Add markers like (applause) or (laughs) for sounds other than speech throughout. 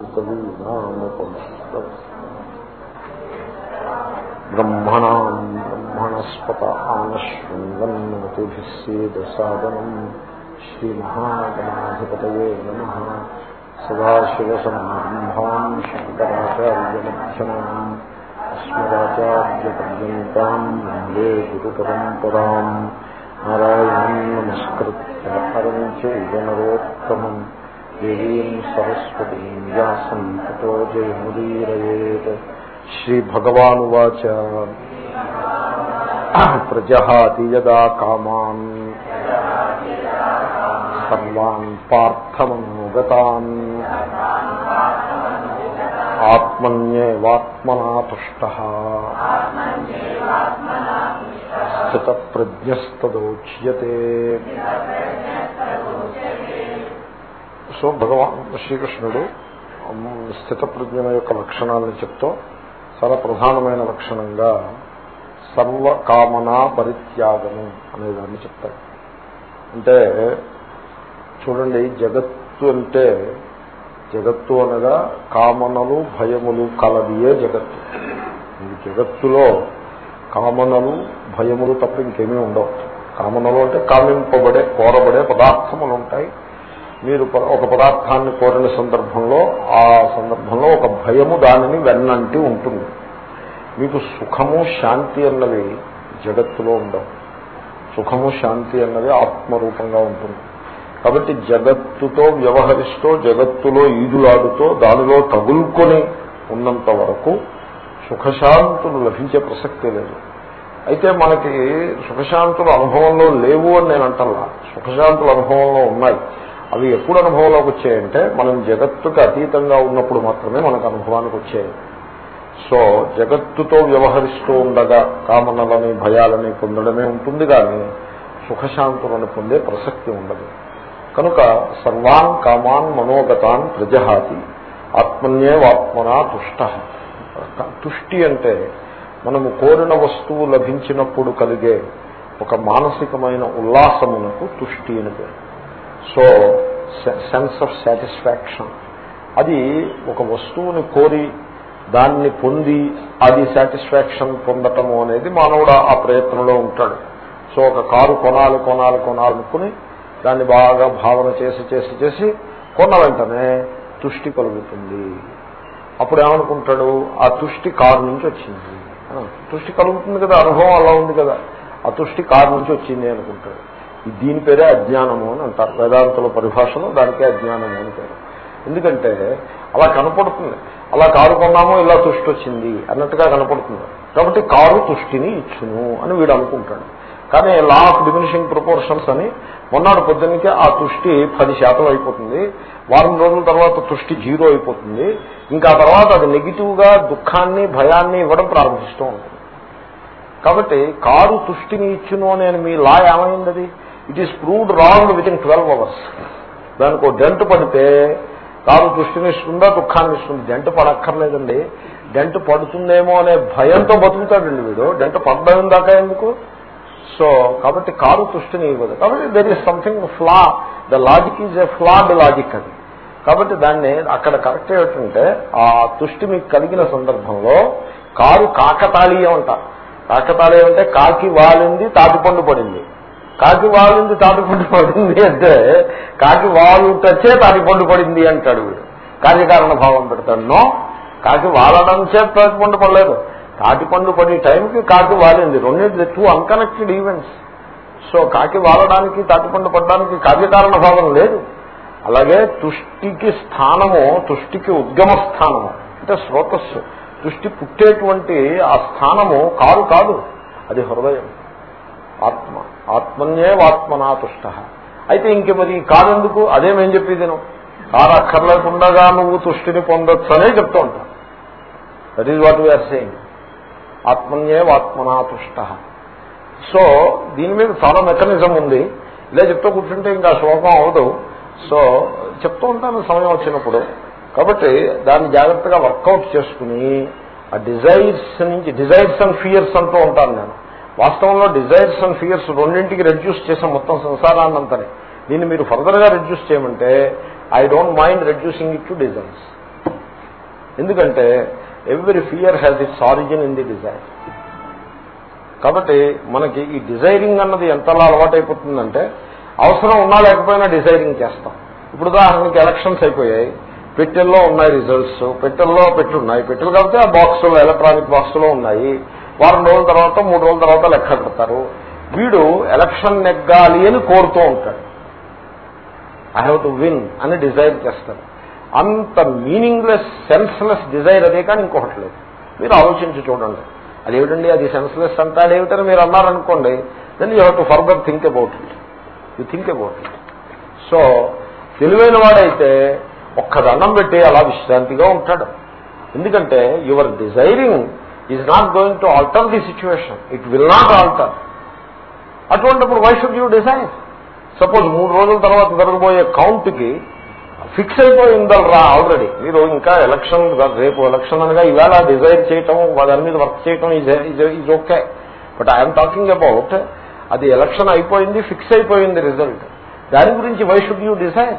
कवीनामुपमस्तत् ब्रह्मणाम् ब्रह्मणस्पत आनशृङ्गन्नतिभिः सेदसादनम् श्रीमहागणाधिपतये नम। सदाशिवसम्ब्रह्माम् शङ्कराचार्यमध्यमाम् अस्मदाचार्यपर्यता वंदे गुरुपरंपरा नारायण नमस्कृत्यम परम् దేవీం సరస్వతీం వ్యాసం తతో జయముదీరేత్ శ్రీభగవానువాచ ప్రజహాతి యదా కామాన్ సర్వాన్ పార్థమనుగతాన్ ఆత్మన్యేవాత్మనా తుష్ట స్థితప్రజ్ఞస్తదోచ్యతే సో భగవాన్ శ్రీకృష్ణుడు స్థితప్రజ్ఞ యొక్క లక్షణాలను చెప్తూ చాలా ప్రధానమైన లక్షణంగా సర్వకామనా పరిత్యాగము అనేదాన్ని చెప్తాడు. అంటే చూడండి జగత్తు అంటే జగత్తు అనగా కామనలు భయములు కలదియే జగత్తు. ఈ జగత్తులో కామనలు భయములు తప్ప ఇంకేమీ ఉండవు. కామనలు అంటే కామింపబడే కోరబడే పదార్థములు ఉంటాయి. మీరు ఒక పదార్థాన్ని కోరిన సందర్భంలో ఆ సందర్భంలో ఒక భయము దానిని వెన్నంటి ఉంటుంది. మీకు సుఖము శాంతి అన్నవి జగత్తులో ఉండవు. సుఖము శాంతి అన్నది ఆత్మరూపంగా ఉంటుంది. కాబట్టి జగత్తుతో వ్యవహరిస్తూ జగత్తులో ఈదులాడుతూ దానిలో తగులుకొని ఉన్నంత వరకు సుఖశాంతులు లభించే ప్రసక్తే లేదు. అయితే మనకి సుఖశాంతులు అనుభవంలో లేవు అని నేను అంటల్లా. సుఖశాంతులు అనుభవంలో ఉన్నాయి. అవి ఎప్పుడు అనుభవంలోకి వచ్చాయంటే మనం జగత్తుకు అతీతంగా ఉన్నప్పుడు మాత్రమే మనకు అనుభవానికి వచ్చాయి. సో జగత్తుతో వ్యవహరిస్తూ ఉండగా కామనలని భయాలని పొందడమే ఉంటుంది కానీ సుఖశాంతులను పొందే ప్రసక్తి ఉండదు. కనుక సర్వాన్ కామాన్ మనోగతాన్ ప్రజహాతి ఆత్మన్యేవాత్మనా తుష్ట. తుష్టి అంటే మనము కోరిన వస్తువు లభించినప్పుడు కలిగే ఒక మానసికమైన ఉల్లాసమునకు తుష్టి అని పేరు. సో సెన్స్ ఆఫ్ సాటిస్ఫాక్షన్ అది ఒక వస్తువుని కోరి దాన్ని పొంది అది సాటిస్ఫాక్షన్ పొందటము అనేది మానవుడు ఆ ప్రయత్నంలో ఉంటాడు. సో ఒక కారు కొనాలి కొనాలి కొనాలనుకుని దాన్ని బాగా భావన చేసి చేసి చేసి కొన్న వెంటనే తుష్టి కలుగుతుంది. అప్పుడు ఏమనుకుంటాడు? ఆ తుష్టి కారు నుంచి వచ్చింది. తుష్టి కలుగుతుంది కదా అనుభవం అలా ఉంది కదా. ఆ తుష్టి కారు నుంచి వచ్చింది అనుకుంటాడు. దీని పేరే అజ్ఞానము అని అంటారు. వేదాంతుల పరిభాషలో దానికే అజ్ఞానము అని పేరు. ఎందుకంటే అలా కనపడుతుంది. అలా కారు కొన్నామో ఇలా తుష్టి వచ్చింది అన్నట్టుగా కనపడుతుంది. కాబట్టి కారు తుష్టిని ఇచ్చును అని వీడు అనుకుంటాడు. కానీ లా ఆఫ్ డిమినిషింగ్ ప్రపోర్షన్స్ అని మొన్నటి పొద్దున్నకే ఆ తుష్టి పది శాతం అయిపోతుంది. వారం రోజుల తర్వాత తుష్టి జీరో అయిపోతుంది. ఇంకా తర్వాత అది నెగిటివ్గా దుఃఖాన్ని భయాన్ని ఇవ్వడం ప్రారంభిస్తూ ఉంటుంది. కాబట్టి కారు తుష్టిని ఇచ్చును అని మీ లా ఏమైంది అది? It is proved wrong within twelve hours దానికి డెంట్ పడితే కారు దృష్టిని ఇస్తుందా దుఃఖాన్ని ఇస్తుంది డెంట్ పడక్కర్లేదండి. డెంట్ పడుతుందేమో అనే భయంతో బతుకుతాడండి వీడు. డెంట్ పడ్డం దాకా ఎందుకు? సో కాబట్టి కారు తుష్టిని ఇవ్వదు కాబట్టి there is something flaw the logic is a flawed logic అది. కాబట్టి దాన్ని అక్కడ కరెక్ట్ ఏమిటంటే ఆ తుష్టి మీకు కలిగిన సందర్భంలో కారు కాకతాళీయం అంట. కాకతాళీయం అంటే కాకి వాలింది తాటిపండు పడింది. కాకి వాలింది తాటిపండు పడింది అంటే కాకి వాలు తాటిపండు పడింది అంటాడు వీడు. కార్యకారణ భావం పెడతాడు. నో కాకి వాలడం చేత తాటిపండు పడలేదు. తాటిపండు పడే టైంకి కాకి వాలింది రెండింటి టూ అన్కనెక్టెడ్ ఈవెంట్స్ సో కాకి వాలడానికి తాటిపండు పడడానికి కార్యకారణ భావం లేదు. అలాగే తుష్టికి స్థానము తుష్టికి ఉద్గమ స్థానము అంటే స్రోతస్సు. తుష్టి పుట్టేటువంటి ఆ స్థానము కారు కాదు. అది హృదయం. ఆత్మ. ఆత్మన్యేవాత్మనా తుష్ట. అయితే ఇంక మరి కాదెందుకు? అదేమేం చెప్పేది నువ్వు? కారు అక్కర్లేకుండగా నువ్వు తుష్టిని పొందొచ్చు అనే చెప్తూ ఉంటాను that is what we are saying ఆత్మన్యేవాత్మనా తుష్ట. సో దీని మీద చాలా మెకానిజం ఉంది. ఇలా చెప్తూ కూర్చుంటే ఇంకా శ్లోకం అవదు సో చెప్తూ ఉంటాను సమయం వచ్చినప్పుడు. కాబట్టి దాన్ని జాగ్రత్తగా వర్కౌట్ చేసుకుని ఆ డిజైర్స్ నుంచి డిజైర్స్ అండ్ ఫియర్స్ అంటూ ఉంటాను నేను. వాస్తవంలో డిజైర్స్ అండ్ ఫియర్స్ రెండింటికి రెడ్యూస్ చేసాం మొత్తం సంసారాన్నంతని. దీన్ని మీరు ఫర్దర్గా రెడ్యూస్ చేయమంటే I don't mind reducing it to desires ఎందుకంటే every fear has its origin in the desire కాబట్టి మనకి ఈ డిజైరింగ్ అన్నది ఎంతలా అలవాటైపోతుందంటే అవసరం ఉన్నా లేకపోయినా డిజైరింగ్ చేస్తాం. ఇప్పుడు ఉదాహరణకి ఎలక్షన్స్ అయిపోయాయి. పెట్టెల్లో ఉన్నాయి రిజల్ట్స్ పెట్టెల్లో పెట్టున్నాయి. పెట్టెలు కాబట్టి ఆ బాక్సులో ఎలక్ట్రానిక్ బాక్సులో ఉన్నాయి. వారం రోజుల తర్వాత మూడు రోజుల తర్వాత లెక్క పెడతారు వీడు ఎలక్షన్ నెగ్గాలి అని కోరుతూ ఉంటాడు. ఐ హ్యావ్ టు విన్ అని డిజైర్ చేస్తాడు. అంత మీనింగ్లెస్ సెన్స్లెస్ డిజైర్ అదే కానీ ఇంకొకటి లేదు. మీరు ఆలోచించి చూడండి. అదేమిటండి? అది సెన్స్లెస్ అంటాడేమిటని మీరు అన్నారనుకోండి then you have to further think about it you think about it so తెలివైన వాడైతే ఒక్క దండం పెట్టి అలా విశ్రాంతిగా ఉంటాడు. ఎందుకంటే your desiring is not going to alter the situation it will not alter అటువంటిప్పుడు why should you design suppose మూడు రోజుల తర్వాత జరగబోయే కౌంట్కి ఫిక్స్ అయిపోయిందల్రా ఆల్రెడీ మీరు ఇంకా ఎలక్షన్ రేపు ఎలక్షన్ అనగా ఇవాళ డిజైర్ చేయటం దాని మీద వర్క్ చేయటం is okay but I'm talking about అది ఎలక్షన్ అయిపోయింది ఫిక్స్ అయిపోయింది రిజల్ట్ దాని గురించి వై షుడ్ యూ డిజైర్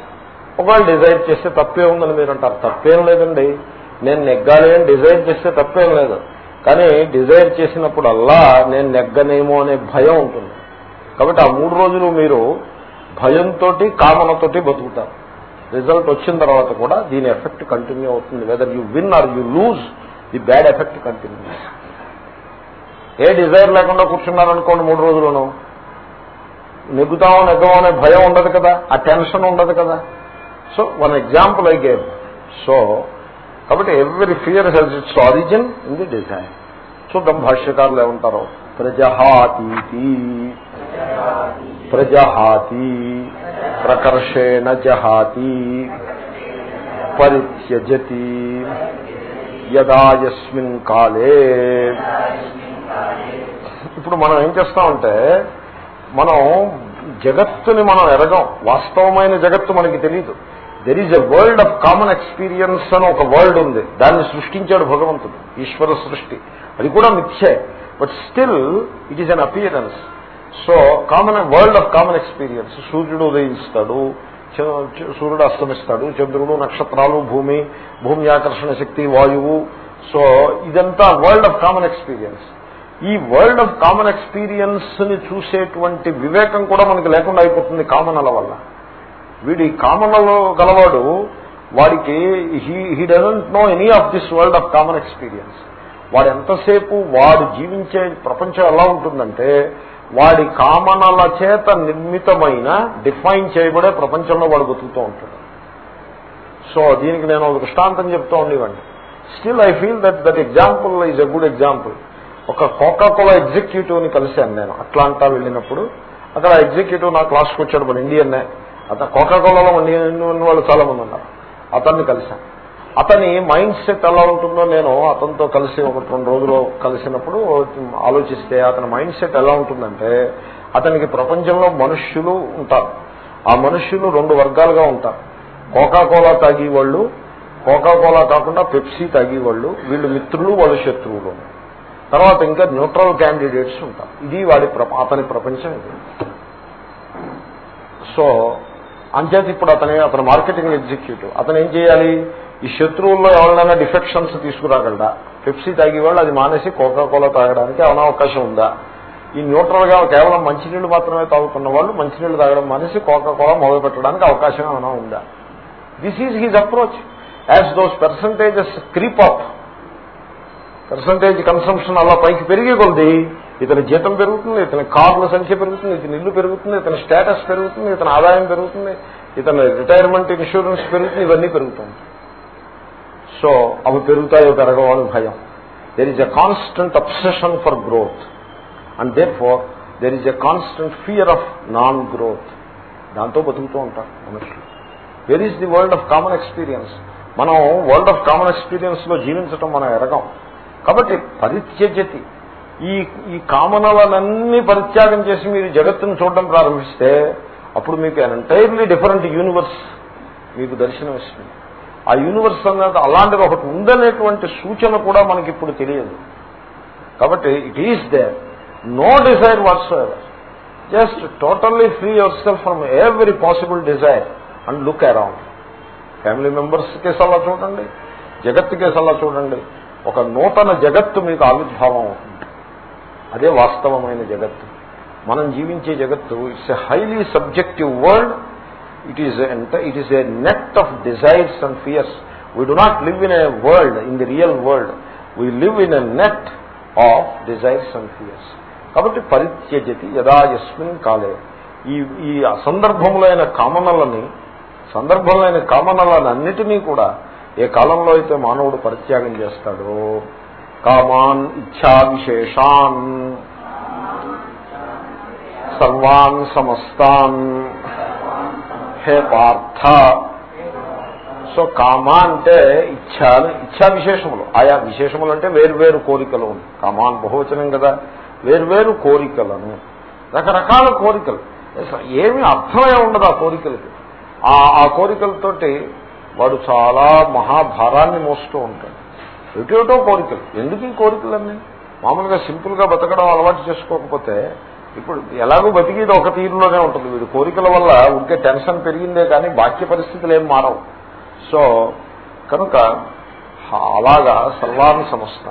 ఒకవేళ డిజైర్ చేస్తే తప్పే ఉందని మీరు అంటారు. తప్పేం లేదండి. నేను నెగ్గాలి అని డిజైర్ చేస్తే తప్పేం లేదు. కానీ డిజైర్ చేసినప్పుడల్లా నేను నెగ్గనేమో అనే భయం ఉంటుంది. కాబట్టి ఆ మూడు రోజులు మీరు భయంతో కామనతోటి బతుకుతారు. రిజల్ట్ వచ్చిన తర్వాత కూడా దీని ఎఫెక్ట్ కంటిన్యూ అవుతుంది. Whether you win or you lose the bad effect continue A desire లేకుండా కూర్చున్నారనుకోండి మూడు రోజులను నెగ్గుతామో నెగ్గమో అనే భయం ఉండదు కదా. ఆ టెన్షన్ ఉండదు కదా. So one example I gave so కాబట్టి every fear holds its origin in the design చూద్దాం భాష్యకారులు ఏమంటారు. ప్రజహాతీతి. ప్రజహాతి. ప్రకర్షేణ జహాతి. పరిత్యజతి. యదాయస్మిన్ కాలే. ఇప్పుడు మనం ఏం చేస్తామంటే మనం జగత్తుని మనం ఎరగం. వాస్తవమైన జగత్తు మనకి తెలియదు there is a world of common experience అని ఒక వరల్డ్ ఉంది. దాన్ని సృష్టించాడు భగవంతుడు ఈశ్వర సృష్టి. అది కూడా మిథ్యే. But still it is an appearance so common world of common experience సూర్యుడు ఉదయిస్తాడు సూర్యుడు అస్తమిస్తాడు చంద్రుడు నక్షత్రాలు భూమి భూమి ఆకర్షణ శక్తి వాయువు. సో ఇదంతా వరల్డ్ ఆఫ్ కామన్ ఎక్స్పీరియన్స్ ఈ వరల్డ్ ఆఫ్ కామన్ ఎక్స్పీరియన్స్ని చూసేటువంటి వివేకం కూడా మనకి లేకుండా అయిపోతుంది కామనల వల్ల. వీడి కామనలో గలవాడు వాడికి he he doesn't know any of this world of common experience. వాడు ఎంతసేపు వాడు జీవించే ప్రపంచం ఎలా ఉంటుందంటే వాడి కామనల చేత నిర్మితమైన డిఫైన్ చేయబడే ప్రపంచంలో వాడు బతుకుతూ ఉంటాడు. సో దీనికి నేను ఒక దృష్టాంతం చెప్తూ ఉండేవాడిని. Still I feel that that example is a good example ఒక కోకాకోలా ఎగ్జిక్యూటివ్ని కలిశాను నేను అట్లాంటా వెళ్ళినప్పుడు. అక్కడ ఎగ్జిక్యూటివ్ నా క్లాస్కి వచ్చాడు మన ఇండియన్నే అతను కోకాకోలలో ఇండియన్ వాళ్ళు చాలా మంది ఉన్నారు. అతన్ని కలిశాను. అతని మైండ్ సెట్ ఎలా ఉంటుందో నేను అతనితో కలిసి ఒక రెండు రోజులు కలిసినప్పుడు ఆలోచిస్తే అతని మైండ్ సెట్ ఎలా ఉంటుందంటే అతనికి ప్రపంచంలో మనుష్యులు ఉంటారు. ఆ మనుష్యులు రెండు వర్గాలుగా ఉంటారు. కోకాకోలా తాగేవాళ్ళు కోకాకోలా కాకుండా పెప్సీ తాగేవాళ్ళు వీళ్ళు మిత్రులు వాళ్ళు శత్రువులు. తర్వాత ఇంకా న్యూట్రల్ క్యాండిడేట్స్ ఉంటారు. ఇది వాడి అతని ప్రపంచం ఇది. సో అంచేత ఇప్పుడు అతని అతను మార్కెటింగ్ ఎగ్జిక్యూటివ్. అతను ఏం చేయాలి? ఈ శత్రువుల్లో ఎవరైనా డిఫెక్షన్స్ తీసుకురాగలడా? పెప్సీ తాగేవాళ్ళు అది మానేసి కోకాకోలా తాగడానికి ఏమైనా అవకాశం ఉందా? ఈ న్యూట్రల్గా కేవలం మంచినీళ్ళు మాత్రమే తాగుతున్న వాళ్ళు మంచినీళ్ళు తాగడం మానేసి కోకాకోలా మొదలు పెట్టడానికి అవకాశం ఏమైనా ఉందా? This is his approach as those percentages creep up percentage consumption అలా పైకి పెరిగి కొద్ది ఇతని జీతం పెరుగుతుంది ఇతని కార్ల సంఖ్య పెరుగుతుంది ఇతని ఇల్లు పెరుగుతుంది ఇతని స్టేటస్ పెరుగుతుంది ఇతని ఆదాయం పెరుగుతుంది ఇతని రిటైర్మెంట్ ఇన్సూరెన్స్ పెరుగుతుంది ఇవన్నీ పెరుగుతుంది సో అవి పెరుగుతాయో పెరగవు అని భయం. There is a constant obsession for growth and therefore there is a constant fear of non growth దాంతో బతుకుతూ ఉంటారు మనుషులు. Where is the world of common experience మనం వరల్డ్ ఆఫ్ కామన్ ఎక్స్పీరియన్స్లో జీవించడం మనం ఎరగం. కాబట్టి పరిత్యజతి ఈ ఈ కామనలన్నీ పరిత్యాగం చేసి మీరు జగత్తును చూడడం ప్రారంభిస్తే అప్పుడు మీకు ఎంటైర్లీ డిఫరెంట్ యూనివర్స్ మీకు దర్శనమిస్తుంది ఆ యూనివర్స్ అనేది అలాంటిది ఒకటి ఉందనేటువంటి సూచన కూడా మనకి ఇప్పుడు తెలియదు. కాబట్టి it is there no desire what's just totally free yourself from every possible desire and look around family members case అలా చూడండి. జగత్తు కేసు అలా చూడండి. ఒక నూతన జగత్తు మీకు ఆవిర్భావం అవుతుంది. అదే వాస్తవమైన జగత్తు. మనం జీవించే జగత్తు it's a highly subjective world it is it is a net of desires and fears we do not live in a world in the real world we live in a net of desires and fears కాబట్టి పరిత్యజతి యదా యస్మిన్ కాలే. ఈ ఈ అసందర్భములైన కామనలని సందర్భములైన కామనలను అన్నిటినీ కూడా ఏ కాలంలో అయితే మానవుడు పరిత్యాగం చేస్తాడో కామాన్ ఇచ్ఛా విశేషాన్. సర్వాన్ సమస్తాన్. హే పార్థ. సో కామ అంటే ఇచ్ఛ ఇచ్ఛా విశేషములు. ఆయా విశేషములు అంటే వేరువేరు కోరికలు. కామాన్ బహువచనం కదా. వేరువేరు కోరికలను. రకరకాల కోరికలు. ఏమి అర్థమే ఉండదు ఆ కోరికలకి. ఆ కోరికలతోటి వాడు చాలా మహాభారాన్ని మోస్తూ ఉంటాడు. ఎటేటో కోరికలు. ఎందుకు ఈ కోరికలన్నీ? మామూలుగా సింపుల్గా బతకడం అలవాటు చేసుకోకపోతే ఇప్పుడు ఎలాగో బతికేది ఒక తీరులోనే ఉంటుంది. వీడు కోరికల వల్ల ఉంటే టెన్షన్ పెరిగిందే కానీ బాహ్య పరిస్థితులు ఏం మారవు. సో కనుక అలాగా సర్వాన్ని సంస్థ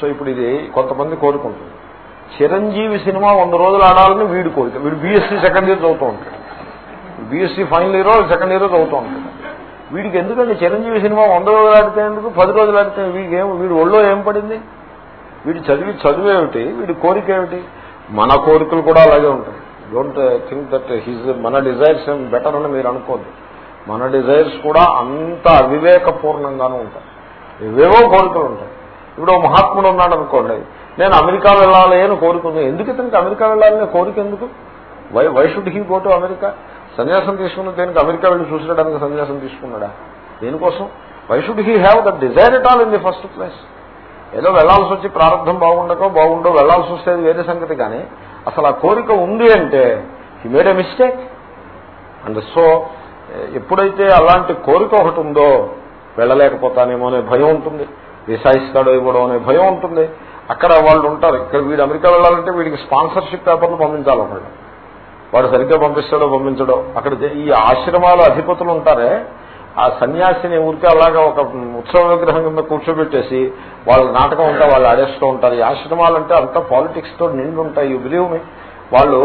సో ఇప్పుడు ఇది కొంతమంది కోరుకుంటుంది. చిరంజీవి సినిమా వంద రోజులు ఆడాలని వీడి కోరిక. వీడు బీఎస్సీ సెకండ్ ఇయర్ చదువుతూ ఉంటాడు. BSc final year second year చదువుతూ ఉంటాడు. వీడికి ఎందుకంటే చిరంజీవి సినిమా వంద రోజులు ఆడితే ఎందుకు పది రోజులు ఆడితే వీడికి ఏం వీడి ఒళ్ళో ఏం పడింది? వీడి చదివి చదువు ఏమిటి? వీడి కోరిక ఏమిటి? మన కోరికలు కూడా అలాగే ఉంటాయి. డోంట్ థింక్ దట్ హిజ్ మన డిజైర్స్ ఏం బెటర్ అని మీరు అనుకోద్దు. మన డిజైర్స్ కూడా అంత అవివేకపూర్ణంగానూ ఉంటాయి. ఇవేవో కోరికలు ఉంటాయి. ఇప్పుడు మహాత్ముడు ఉన్నాడు అనుకోండి. నేను అమెరికా వెళ్ళాలి అని కోరుకుంది. ఎందుకు ఇతనికి అమెరికా వెళ్ళాలనే కోరిక ఎందుకు? Why why should he go to America సన్యాసం తీసుకున్న దేనికి అమెరికా వెళ్ళి చూసేయడానికి సన్యాసం తీసుకున్నాడా? దేనికోసం? Why should he have the desire at all in the first place ఏదో వెళ్ళాల్సి వచ్చి ప్రారంభం బాగుండకో బాగుండో వెళ్ళాల్సి వస్తే వేరే సంగతి కానీ అసలు ఆ కోరిక ఉంది అంటే he made a mistake and so ఎప్పుడైతే అలాంటి కోరిక ఒకటి ఉందో వెళ్ళలేకపోతానేమో అనే భయం ఉంటుంది. విసాయిస్తాడో ఇవ్వడం అనే భయం ఉంటుంది. అక్కడ వాళ్ళు ఉంటారు. ఇక్కడ వీడు అమెరికా వెళ్ళాలంటే వీడికి స్పాన్సర్షిప్ పేపర్లు పంపించాలి ఒకళ్ళు. వాడు సరిగ్గా పంపిస్తాడో పంపించడో. అక్కడ ఈ ఆశ్రమాల అధిపతులు ఉంటారే ఆ సన్యాసిని ఊరికే అలాగా ఒక ఉత్సవ విగ్రహం కింద కూర్చోబెట్టేసి వాళ్ళ నాటకం ఉంటా వాళ్ళు ఆడేస్తూ ఉంటారు. ఈ ఆశ్రమాలంటే అంత పాలిటిక్స్తో నిండి ఉంటాయి బిలీవ్ మీ వాళ్ళు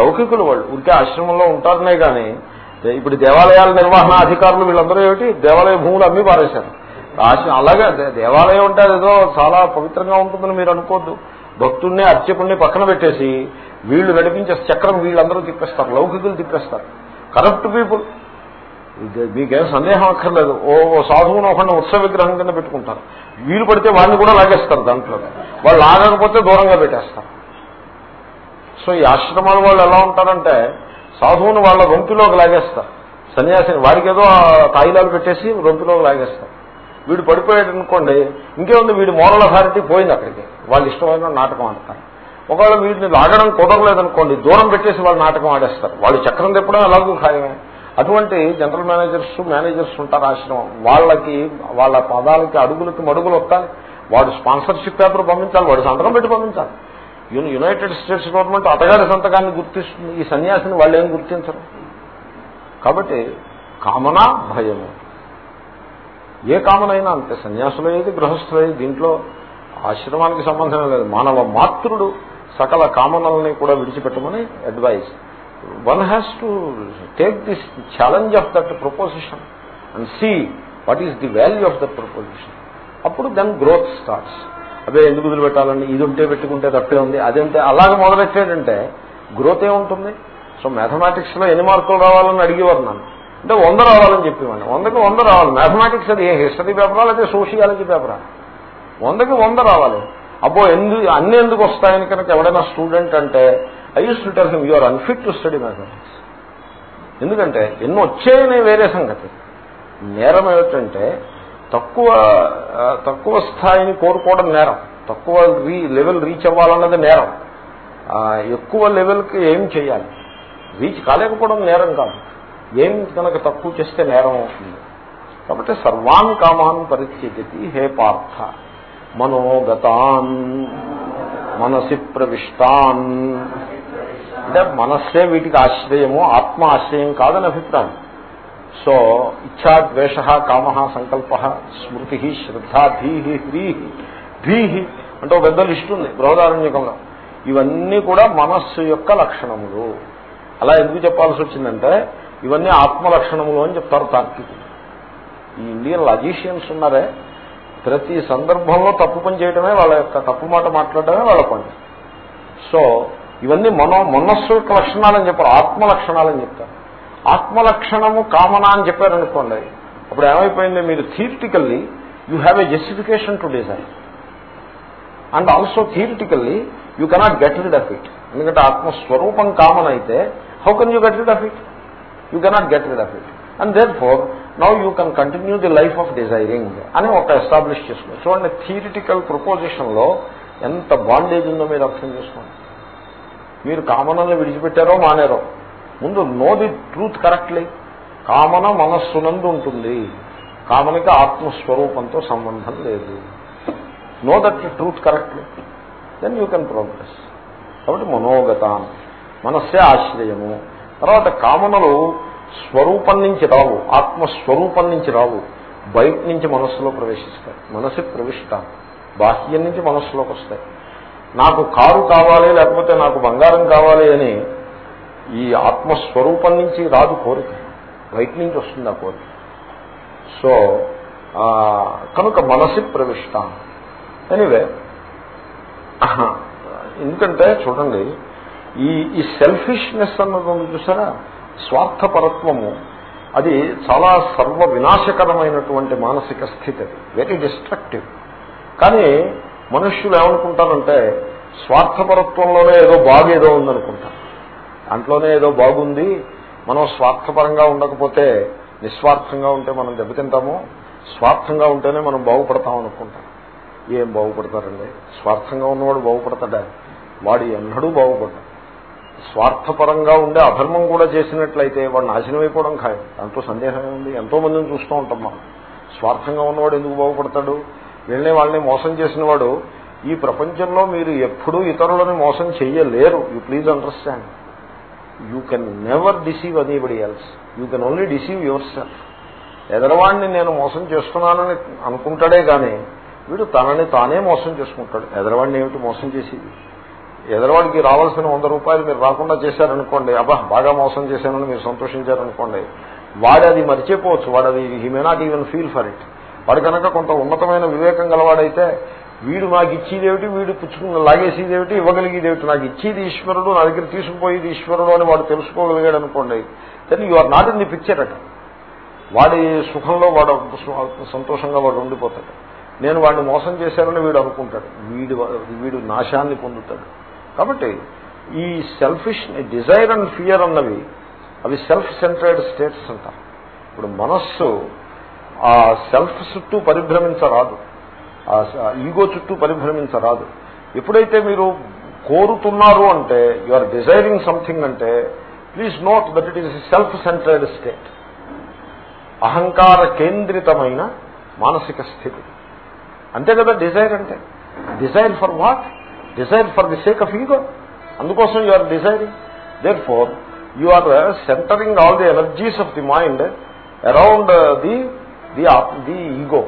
లౌకికులు వాళ్ళు. ఊరికే ఆశ్రమంలో ఉంటారనే కానీ ఇప్పుడు దేవాలయాల నిర్వహణ అధికారులు వీళ్ళందరూ ఏమిటి? దేవాలయ భూములు అమ్మి పారేశారు. అలాగే దేవాలయం అంటే ఏదో చాలా పవిత్రంగా ఉంటుందని మీరు అనుకోద్దు. భక్తుడిని అర్చకుడిని పక్కన పెట్టేసి వీళ్ళు నడిపించే చక్రం వీళ్ళందరూ తిప్పేస్తారు లౌకికులు తిప్పేస్తారు. Corrupt people. మీకేం సందేహం అక్కర్లేదు. ఓ సాధువును ఒకరిని ఉత్సవ విగ్రహం కింద పెట్టుకుంటారు. వీలు పడితే వాడిని కూడా లాగేస్తారు దాంట్లో. వాళ్ళు లాగకపోతే దూరంగా పెట్టేస్తారు. సో ఈ ఆశ్రమాల వాళ్ళు ఎలా ఉంటారంటే సాధువును వాళ్ళ రొంపిలోకి లాగేస్తారు. సన్యాసిని వాడికి ఏదో తాయిలాలు పెట్టేసి రొంపిలోకి లాగేస్తారు. వీడు పడిపోయాడు అనుకోండి ఇంకేముంది? వీడి మోరల్ అథారిటీ పోయింది అక్కడికి. వాళ్ళు ఇష్టమైన నాటకం అంటారు ఒకవేళ వీటిని లాగడం కుదరలేదనుకోండి దూరం పెట్టేసి వాళ్ళు నాటకం ఆడేస్తారు. వాళ్ళు చక్రం తిప్పడం ఎలాగూ ఖాయమే. అటువంటి జనరల్ మేనేజర్స్ మేనేజర్స్ ఉంటారు ఆశ్రమం. వాళ్ళకి వాళ్ళ పదాలకి అడుగులకి మడుగులు వస్తాయి. వాడు స్పాన్సర్షిప్ పేపర్ పంపించాలి వాడు సంతకం పెట్టి పంపించాలి. యునైటెడ్ స్టేట్స్ గవర్నమెంట్ అతగారి సంతకాన్ని గుర్తిస్తుంది. ఈ సన్యాసిని వాళ్ళు ఏం గుర్తించరు? కాబట్టి కామన భయము. ఏ కామనైనా అంతే. సన్యాసులయ్యేది గృహస్థులయ్యేది దీంట్లో ఆశ్రమానికి సంబంధం లేదు. మానవ మాతృడు సకల కామనల్ని కూడా విడిచిపెట్టమని advice one has to take this challenge of that proposition and see what is the value of that proposition అప్పుడు దెన్ గ్రోత్ స్టార్ట్స్ అదే ఎందుకు వదిలిపెట్టాలండి? ఇది ఉంటే పెట్టుకుంటే తప్పే ఉంది. అదంటే అలాగ మొదలెట్టాడంటే గ్రోత్ ఏముంటుంది సో మ్యాథమెటిక్స్లో ఎన్ని మార్కులు రావాలని అడిగేవారు నన్ను. అంటే వంద రావాలని చెప్పేవాడిని. వందకి వంద రావాలి. మ్యాథమెటిక్స్ అది హిస్టరీ పేపరా లేకపోతే సోషియాలజీ పేపరా వందకి వంద రావాలి. అబ్బో ఎందు అన్ని ఎందుకు వస్తాయని కనుక ఎవడైనా స్టూడెంట్ అంటే I used to tell him you're unfit to study mathematics ఎందుకంటే ఎన్నో వచ్చాయని వేరే సంగతి. నేరం ఏమిటంటే తక్కువ తక్కువ స్థాయిని కోరుకోవడం నేరం. తక్కువ రీ లెవెల్ రీచ్ అవ్వాలన్నది నేరం. ఎక్కువ లెవెల్కి ఏం చేయాలి? రీచ్ కాలేకపోవడం నేరం కాదు. ఏం కనుక తక్కువ చేస్తే నేరం అవుతుంది. కాబట్టి సర్వాన్ కామాన్ పరిస్థితి హే పార్థ. మనోగతాన్ మనసి ప్రవిష్టాన్. అంటే మనస్సే వీటికి ఆశ్రయము ఆత్మ ఆశ్రయం కాదని అభిప్రాయం. సో ఇచ్ఛా ద్వేష కామ సంకల్ప స్మృతి శ్రద్ధ ధీహి హ్రీహి. ధీహి అంటే ఒక పెద్ద లిస్ట్ ఉంది బృహదారణ్యకంలో. ఇవన్నీ కూడా మనస్సు యొక్క లక్షణములు. అలా ఎందుకు చెప్పాల్సి వచ్చిందంటే ఇవన్నీ ఆత్మ లక్షణములు అని చెప్తారు తార్కికులు. ఈ ఇండియన్ లజీషియన్స్ ఉన్నారే ప్రతి సందర్భంలో తప్పు పని చేయడమే వాళ్ళ యొక్క తప్పు మాట మాట్లాడటమే వాళ్ళ పని. సో ఇవన్నీ మనో మనస్సు యొక్క లక్షణాలని చెప్పారు ఆత్మ లక్షణాలని చెప్తారు. ఆత్మలక్షణము కామన అని చెప్పారనుకోండి అప్పుడు ఏమైపోయింది? మీరు theoretically you have a justification to design and also theoretically you cannot get rid of it ఎందుకంటే ఆత్మస్వరూపం కామన్ అయితే how can you get rid of it you cannot get rid of it and therefore now you can continue the life of desiring అని ఒక establish చేసుకోండి చూడండి theoretical ప్రపోజిషన్లో ఎంత bondage ఉందో మీరు అర్థం చేసుకోండి. మీరు కామనల్ని విడిచిపెట్టారో మానేరో. ముందు నో ది ట్రూత్ కరెక్ట్లీ కామన మనస్సునందు ఉంటుంది. కామనకి ఆత్మస్వరూపంతో సంబంధం లేదు. Know that truth correctly then you can progress కాబట్టి మనోగత. మనస్సే ఆశ్రయము. తర్వాత కామనలు స్వరూపం నుంచి రావు ఆత్మస్వరూపం నుంచి రావు బయట నుంచి మనస్సులో ప్రవేశిస్తాయి. మనసు ప్రవిష్ట బాహ్యం నుంచి మనస్సులోకి వస్తాయి. నాకు కారు కావాలి లేకపోతే నాకు బంగారం కావాలి అని ఈ ఆత్మస్వరూపం నుంచి రాదు కోరిక. బయట నుంచి వస్తుంది ఆ కోరిక. సో కనుక మనసి ప్రవిష్ట. ఎనివే ఎందుకంటే చూడండి ఈ ఈ సెల్ఫిష్నెస్ అన్నది ఉంది చూసారా? స్వార్థపరత్వము అది చాలా సర్వ వినాశకరమైనటువంటి మానసిక స్థితి. అది వెరీ డిస్ట్రక్టివ్ కానీ మనుష్యులు ఏమనుకుంటారంటే స్వార్థపరత్వంలోనే ఏదో బాగేదో ఉందనుకుంటారు. దాంట్లోనే ఏదో బాగుంది మనం స్వార్థపరంగా ఉండకపోతే నిస్వార్థంగా ఉంటే మనం దెబ్బతింటాము స్వార్థంగా ఉంటేనే మనం బాగుపడతాం అనుకుంటాం ఏం బాగుపడతారండి? స్వార్థంగా ఉన్నవాడు బాగుపడతాడా? వాడు ఎన్నడూ బాగుపడ్డాడు స్వార్థపరంగా ఉండే అధర్మం కూడా చేసినట్లయితే వాడు నాశనం అయిపోవడం ఖాయం. దాంతో సందేహమే ఉంది ఎంతో మందిని చూస్తూ ఉంటాం మనం. స్వార్థంగా ఉన్నవాడు ఎందుకు బాగుపడతాడు? వీళ్ళని వాళ్ళని మోసం చేసిన వాడు ఈ ప్రపంచంలో మీరు ఎప్పుడూ ఇతరులను మోసం చేయలేరు you please understand you can never deceive anybody else you can only deceive yourself ఎదరవాడిని నేను మోసం చేస్తున్నానని అనుకుంటాడే కానీ వీడు తనని తానే మోసం చేసుకుంటాడు. ఎదరవాడిని ఏమిటి మోసం చేసేది? ఎదరవాడికి రావాల్సిన వంద రూపాయలు మీరు రాకుండా చేశారనుకోండి అబ్బా బాగా మోసం చేశానని మీరు సంతోషించారనుకోండి వాడు అది మర్చిపోవచ్చు వాడు అది he may not even feel for it వాడు కనుక కొంత ఉన్నతమైన వివేకం గలవాడైతే వీడు నాకు ఇచ్చేదేమిటి వీడు పుచ్చుకుని లాగేసేదేమిటి ఇవ్వగలిగేదేమిటి నాకు ఇచ్చేది ఈశ్వరుడు నా దగ్గర తీసుకుపోయేది ఈశ్వరుడు అని వాడు తెలుసుకోగలిగాడు అనుకోండి then you are not in the picture అట వాడి సుఖంలో వాడు సంతోషంగా వాడు ఉండిపోతాడు. నేను వాడిని మోసం చేశానని వీడు అనుకుంటాడు. వీడు వీడు నాశాన్ని పొందుతాడు. కాబట్టి ఈ సెల్ఫిష్ డిజైర్ అండ్ ఫియర్ అన్నవి అవి సెల్ఫ్ సెంట్రేడ్ స్టేట్స్ అంటారు. ఇప్పుడు మనస్సు ఆ సెల్ఫ్ చుట్టూ పరిభ్రమించరాదు. ఈగో చుట్టూ పరిభ్రమించరాదు. ఎప్పుడైతే మీరు కోరుతున్నారు అంటే యు ఆర్ డిజైరింగ్ సంథింగ్ అంటే please note that it is self centred state అహంకార కేంద్రితమైన మానసిక స్థితి. అంతే కదా డిజైర్ అంటే. Desire for what decide for the sake of ego అందుకోసం you are desiring therefore you are centring all the energies of the mind around the the the ego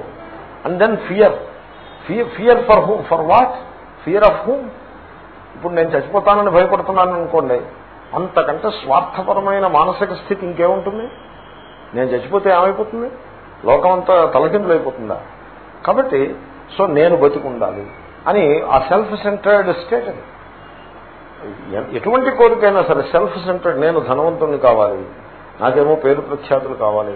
and then fear fear for whom for what fear of whom ఇప్పుడు నేను చచ్చిపోతానని భయపడుతున్నాను అనుకోండి అంతకంటే స్వార్థపరమైన మానసిక స్థితి ఇంకేముంటుంది? నేను చచ్చిపోతే ఏమైపోతుంది? లోకం అంతా తలకిందులైపోతుందా? కాబట్టి సో నేను బతికుండాలి. అని ఆ సెల్ఫ్ సెంటర్డ్ స్టేట్ ఎటువంటి కోరికైనా సరే సెల్ఫ్ సెంటర్డ్ నేను ధనవంతుని కావాలి నాకేమో పేరు ప్రఖ్యాతులు కావాలి.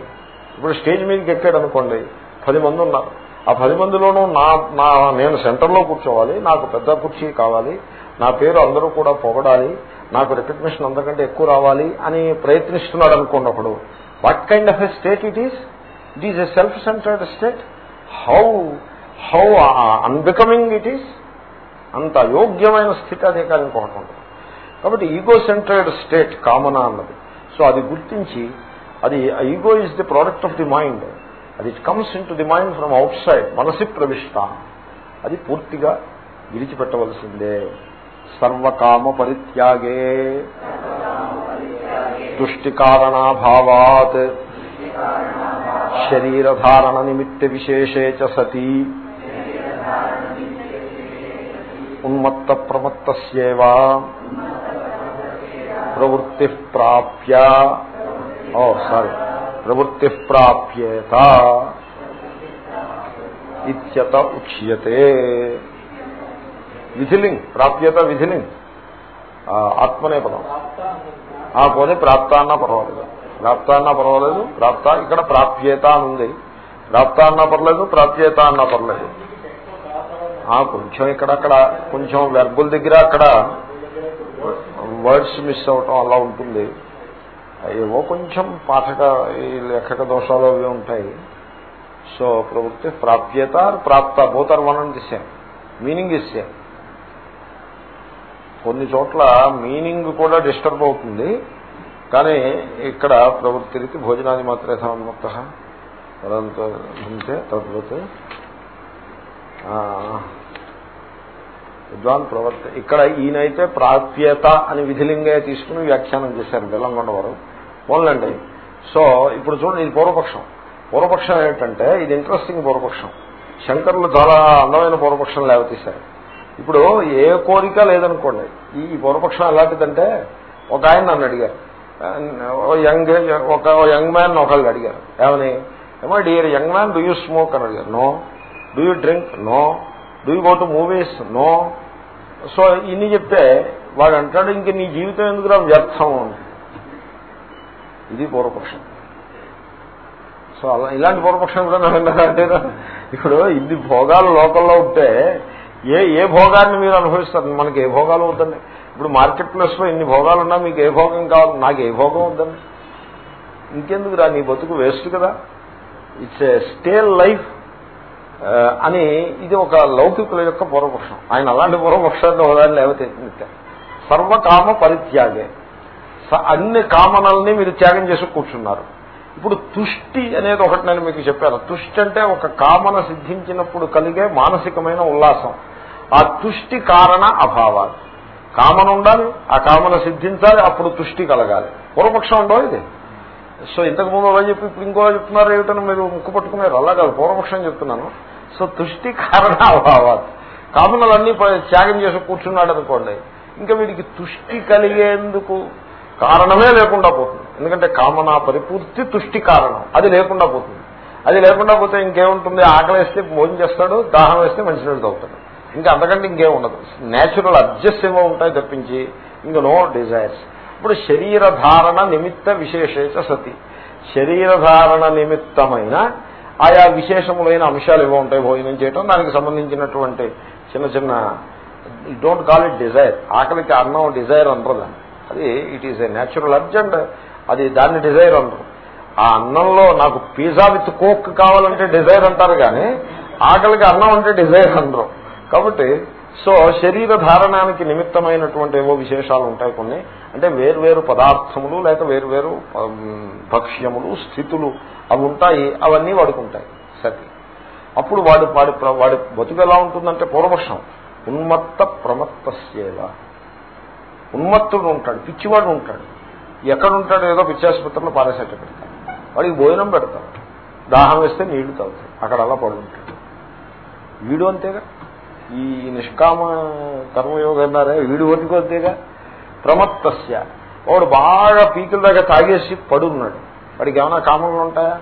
ఇప్పుడు స్టేజ్ మీదకి ఎక్కాడు అనుకోండి పది మంది ఉన్నారు. ఆ పది మందిలోనూ నా నా నేను సెంటర్లో కూర్చోవాలి నాకు పెద్ద కుర్చీ కావాలి నా పేరు అందరూ కూడా పొగడాలి నాకు రికగ్నిషన్ అందరికంటే ఎక్కువ రావాలి అని ప్రయత్నిస్తున్నాడు అనుకున్నప్పుడు what kind of a state it is it is a self centred state how how unbecoming it is అంత అయోగ్యమైన స్థితి అదే కానీ ఇంకొకటి ఉంటుంది. కాబట్టి ఈగో సెంట్రేడ్ స్టేట్ కామన్ అన్నది. సో అది గుర్తించి అది ego is the product of the mind అది it comes into the mind from outside మనసి ప్రవిష్ట. అది పూర్తిగా విడిచిపెట్టవలసిందే. సర్వకామ పరిత్యాగే. తుష్టికారణాభావాత్ శరీరధారణ నిమిత్త విశేషే చ సతీ. ఉన్మత్త ప్రమత్తస్యేవా ప్రవృత్తి ప్రాప్య ఓ సారీ. ప్రవృత్తి ప్రాప్యేత ఇత్యత ఉచ్యతే. విధిలింగ్ ప్రాప్యత విధిలింగ్. ఆత్మనే పదం. ఆ పోనీ ప్రాప్త అన్నా పర్వాలేదు. ప్రాప్త అన్నా పర్వాలేదు. ప్రాప్త ఇక్కడ ప్రాప్యత అని ఉంది ప్రాప్త అన్నా పర్లేదు ప్రాప్యత అన్నా పర్లేదు. కొంచెం ఇక్కడక్కడ కొంచెం వెర్బుల దగ్గర అక్కడ వర్డ్స్ మిస్ అవటం అలా ఉంటుంది. ఏవో కొంచెం పాఠక ఈ లేఖక దోషాలు అవి ఉంటాయి. సో ప్రవృత్తి ప్రాప్యత ప్రాప్త భూతర్ one and same meaning is same కొన్ని చోట్ల మీనింగ్ కూడా డిస్టర్బ్ అవుతుంది. కానీ ఇక్కడ ప్రవృత్తికి భోజనాది మాత్రమే సముక్త తదంతో తద్వత్. విద్వాన్ ప్రవర్తి ఇక్కడ ఈయనైతే ప్రాప్యత అని విధిలింగే తీసుకుని వ్యాఖ్యానం చేశారు బెల్లంకొండ వారు పోన్లండి. సో ఇప్పుడు చూడండి ఇది పూర్వపక్షం. పూర్వపక్షం ఏంటంటే ఇది ఇంట్రెస్టింగ్ పూర్వపక్షం. శంకర్లు చాలా అందమైన పూర్వపక్షం లేవతీశారు. ఇప్పుడు ఏ కోరిక లేదనుకోండి ఈ పూర్వపక్షం ఎలాంటిదంటే ఒక ఆయన నన్ను అడిగారు. యంగ్ ఒక యంగ్ మ్యాన్ ఒకళ్ళు అడిగారు. ఏమని? ఏమో dear young man do you smoke? అని అడిగారు. No. Do you drink? No. Do you go to movies no so ఇన్ని చెప్తే వాడు అంటాడు ఇంక నీ జీవితం ఎందుకురా వ్యర్థం? ఇది పూర్వపక్షం. సో అలా ఇలాంటి పూర్వపక్షం కూడా అంటే ఇప్పుడు ఇన్ని భోగాలు లోకల్లో ఉంటే ఏ ఏ భోగాన్ని మీరు అనుభవిస్తారు? మనకి ఏ భోగాలు వద్దండి. ఇప్పుడు మార్కెట్ ప్లేస్లో ఇన్ని భోగాలు ఉన్నా మీకు ఏ భోగం కావాలి? నాకు ఏ భోగం వద్దండి. ఇంకెందుకు రా నీ బతుకు వేస్ట్ కదా. ఇట్స్ ఏ స్టేల్ లైఫ్ అని ఇది ఒక లౌకికుల యొక్క పూర్వపక్షం. ఆయన అలాంటి పూర్వపక్షాన్ని ఒకదాన్ని లేవతే సర్వకామ పరిత్యాగే. అన్ని కామనల్ని మీరు త్యాగం చేసి కూర్చున్నారు. ఇప్పుడు తుష్టి అనేది ఒకటి నేను మీకు చెప్పాను. తుష్టి అంటే ఒక కామన సిద్ధించినప్పుడు కలిగే మానసికమైన ఉల్లాసం. ఆ తుష్టి కారణ అభావాలు. కామన ఉండాలి ఆ కామన సిద్ధించాలి అప్పుడు తుష్టి కలగాలి. పూర్వపక్షం ఉండవు ఇది. సో ఇంతకు ముందు అలా చెప్పి ఇప్పుడు ఇంకో చెప్తున్నారు ఏమిటని మీరు ముక్కు పట్టుకున్నారు. అలా కాదు పూర్వపక్షం చెప్తున్నాను. సో తుష్టి కారణ అభావాలు కామనలన్నీ త్యాగం చేసి కూర్చున్నాడు అనుకోండి ఇంకా వీడికి తుష్టి కలిగేందుకు కారణమే లేకుండా పోతుంది. ఎందుకంటే కామన పరిపూర్తి తుష్టి కారణం. అది లేకుండా పోతుంది. అది లేకుండా పోతే ఇంకేముంటుంది? ఆకలి వేస్తే భోజనం చేస్తాడు దాహం వేస్తే మంచినీళ్ళు తాగుతాడు. ఇంకా అంతకంటే ఇంకేం ఉండదు. నేచురల్ అడ్జస్ట్ ఏమో ఉంటాయి తప్పించి ఇంకా నో డిజైర్స్ ఇప్పుడు శరీరధారణ నిమిత్త విశేషేచ సతి. శరీరధారణ నిమిత్తమైన ఆయా విశేషములైన అంశాలు ఏవో ఉంటాయి భోజనం చేయటం. దానికి సంబంధించినటువంటి చిన్న చిన్న డోంట్ కాల్ ఇట్ డిజైర్ ఆకలికి అన్నం డిజైర్ అంటారు అది it is a natural urgent అది దాన్ని డిజైర్ అంటారు ఆ అన్నంలో నాకు పిజ్జా విత్ కోక్ కావాలంటే డిజైర్ అంటారు కానీ ఆకలికి అన్నం అంటే డిజైర్ అంటారు కాబట్టి సో శరీర ధారణానికి నిమిత్తమైనటువంటి ఏవో విశేషాలు ఉంటాయి కొన్ని. అంటే వేర్వేరు పదార్థములు లేక వేర్వేరు భక్ష్యములు స్థితులు అవి ఉంటాయి అవన్నీ వాడుకుంటాయి సతి. అప్పుడు వాడు వాడి వాడి బతుకు ఎలా ఉంటుందంటే పూర్వపక్షం. ఉన్మత్త ప్రమత్తస్యేవ. ఉన్మత్తుడు ఉంటాడు పిచ్చివాడు ఉంటాడు. ఎక్కడ ఉంటాడు ఏదో పిచ్చాసుపత్రిలో పారేసేట పెడతాడు. వాడికి భోజనం పెడతాడు. దాహం వేస్తే నీళ్ళు తాగుతాడు. అక్కడ అలా పడుంటాడు వీడు అంతేగా? ఈ నిష్కామ కర్మయోగం అన్నారే వీడు ఒటికి అంతేగా? ప్రమత్తస్య వాడు బాగా పీకుల దాకా తాగేసి పడున్నాడు. వాడికి ఏమైనా కామలు ఉంటాయా?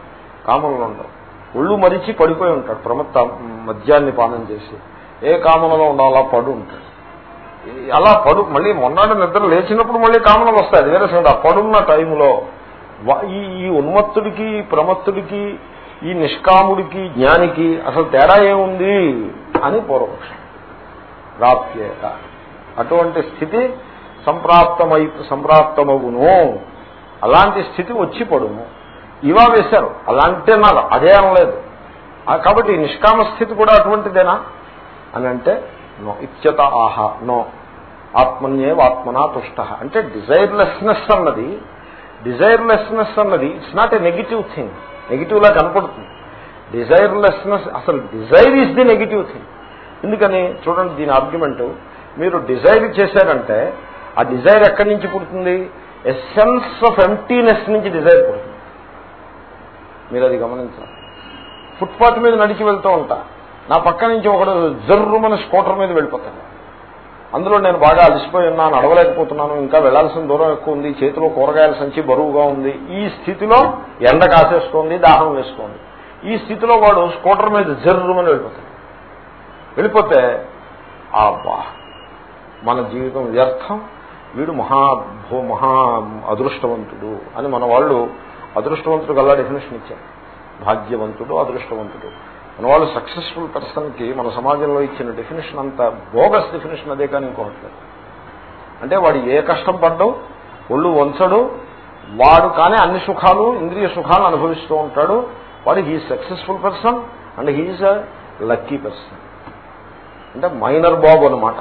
కామలు ఉండవు. ఒళ్ళు మరిచి పడిపోయి ఉంటాడు. ప్రమత్త మద్యాన్ని పానం చేసి ఏ కామనలో ఉండాలో పడు ఉంటాడు. అలా పడు మళ్ళీ మొన్నటి నిద్ర లేచినప్పుడు మళ్ళీ కామనలు వస్తాయి. అది వేరే సంగతి. ఆ పడున్న టైంలో ఈ ఈ ఉన్మత్తుడికి ప్రమత్తుడికి ఈ నిష్కాముడికి జ్ఞానికి అసలు తేడా ఏముంది అని పూర్వపక్షం. ప్రాప్యేత అటువంటి స్థితి సంప్రాప్తమై సంప్రాప్తమవును. అలాంటి స్థితి వచ్చి పడును. ఇవా వేశారు. అలాంటి నాకు అదే అనలేదు. కాబట్టి నిష్కామ స్థితి కూడా అటువంటిదేనా? అని అంటే నో ఇత్యత ఆహా నో. ఆత్మన్యేవ ఆత్మనా తుష్ట. అంటే డిజైర్లెస్నెస్ అన్నది డిజైర్లెస్నెస్ అన్నది it's not a negative thing negative లా కనపడుతుంది. డిజైర్లెస్నెస్ అసలు desire is the negative thing ఎందుకని? చూడండి దీని ఆర్గ్యుమెంట్ మీరు డిజైర్ చేశారంటే ఆ డిజైర్ ఎక్కడి నుంచి పుడుతుంది? ఎస్సెన్స్ ఆఫ్ ఎంటీనెస్ నుంచి డిజైర్ పుడుతుంది. మీరు అది గమనించాలి ఫుట్పాత్ మీద నడిచి వెళ్తూ ఉంటా. నా పక్క నుంచి ఒకడు జర్రుమని స్కూటర్ మీద వెళ్ళిపోతాడు. అందులో నేను బాగా అలసిపోయి ఉన్నాను నడవలేకపోతున్నాను ఇంకా వెళ్ళాల్సిన దూరం ఎక్కువ ఉంది చేతిలో కూరగాయల సంచి బరువుగా ఉంది. ఈ స్థితిలో ఎండ కాసేస్తోంది దాహం వేస్తోంది. ఈ స్థితిలో వాడు స్కూటర్ మీద జర్రుమని వెళ్ళిపోతాడు. వెళ్ళిపోతే అబ్బా మన జీవితం వ్యర్థం. వీడు మహా మహా అదృష్టవంతుడు అని మన వాళ్ళు అదృష్టవంతుడు గల్లా డెఫినేషన్ ఇచ్చారు. భాగ్యవంతుడు అదృష్టవంతుడు. మన వాళ్ళు సక్సెస్ఫుల్ పర్సన్కి మన సమాజంలో ఇచ్చిన డెఫినేషన్ అంత బోగస్ డెఫినేషన్ అదే కానీ ఇంకోట్లేదు అంటే వాడు ఏ కష్టం పడ్డం ఒళ్ళు వంచడు వాడు కానీ అన్ని సుఖాలు ఇంద్రియ సుఖాలు అనుభవిస్తూ ఉంటాడు. వాడు he successful person and he is a lucky person అంటే మైనర్ బాబు అనమాట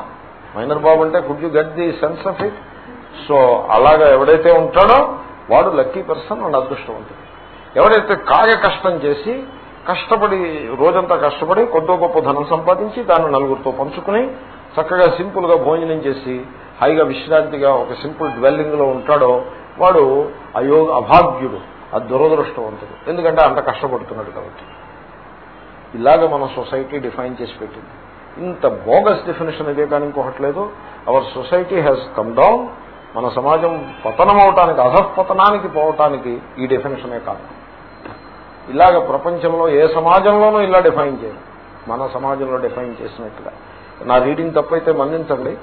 మైనర్ బాబు అంటే could you get the sense of it so అలాగా ఎవడైతే ఉంటాడో వాడు లక్కీ పర్సన్ అండ్ అదృష్టవంతుడు ఎవరైతే కాయ కష్టం చేసి కష్టపడి రోజంతా కష్టపడి కొద్దో గొప్ప ధనం సంపాదించి దాన్ని నలుగురితో పంచుకుని చక్కగా సింపుల్గా భోజనం చేసి హాయిగా విశ్రాంతిగా ఒక సింపుల్ డ్వెల్లింగ్లో ఉంటాడో వాడు అయో అభాగ్యుడు. అది దురదృష్టవంతుడు. ఎందుకంటే అంత కష్టపడుతున్నాడు కాబట్టి. ఇలాగ మన సొసైటీ డిఫైన్ చేసి పెట్టింది. ఇంత బోగస్ డెఫినేషన్ ఇదే కానీ ఇంకొకట్లేదు our society has come down మన సమాజం పతనం అవటానికి అధఃపతనానికి పోవటానికి ఈ డెఫినేషనే కాదు. ఇలాగ ప్రపంచంలో ఏ సమాజంలోనూ ఇలా డిఫైన్ చేయరు. మన సమాజంలో డిఫైన్ చేసినట్టుగా. నా రీడింగ్ తప్పైతే మన్నించండి.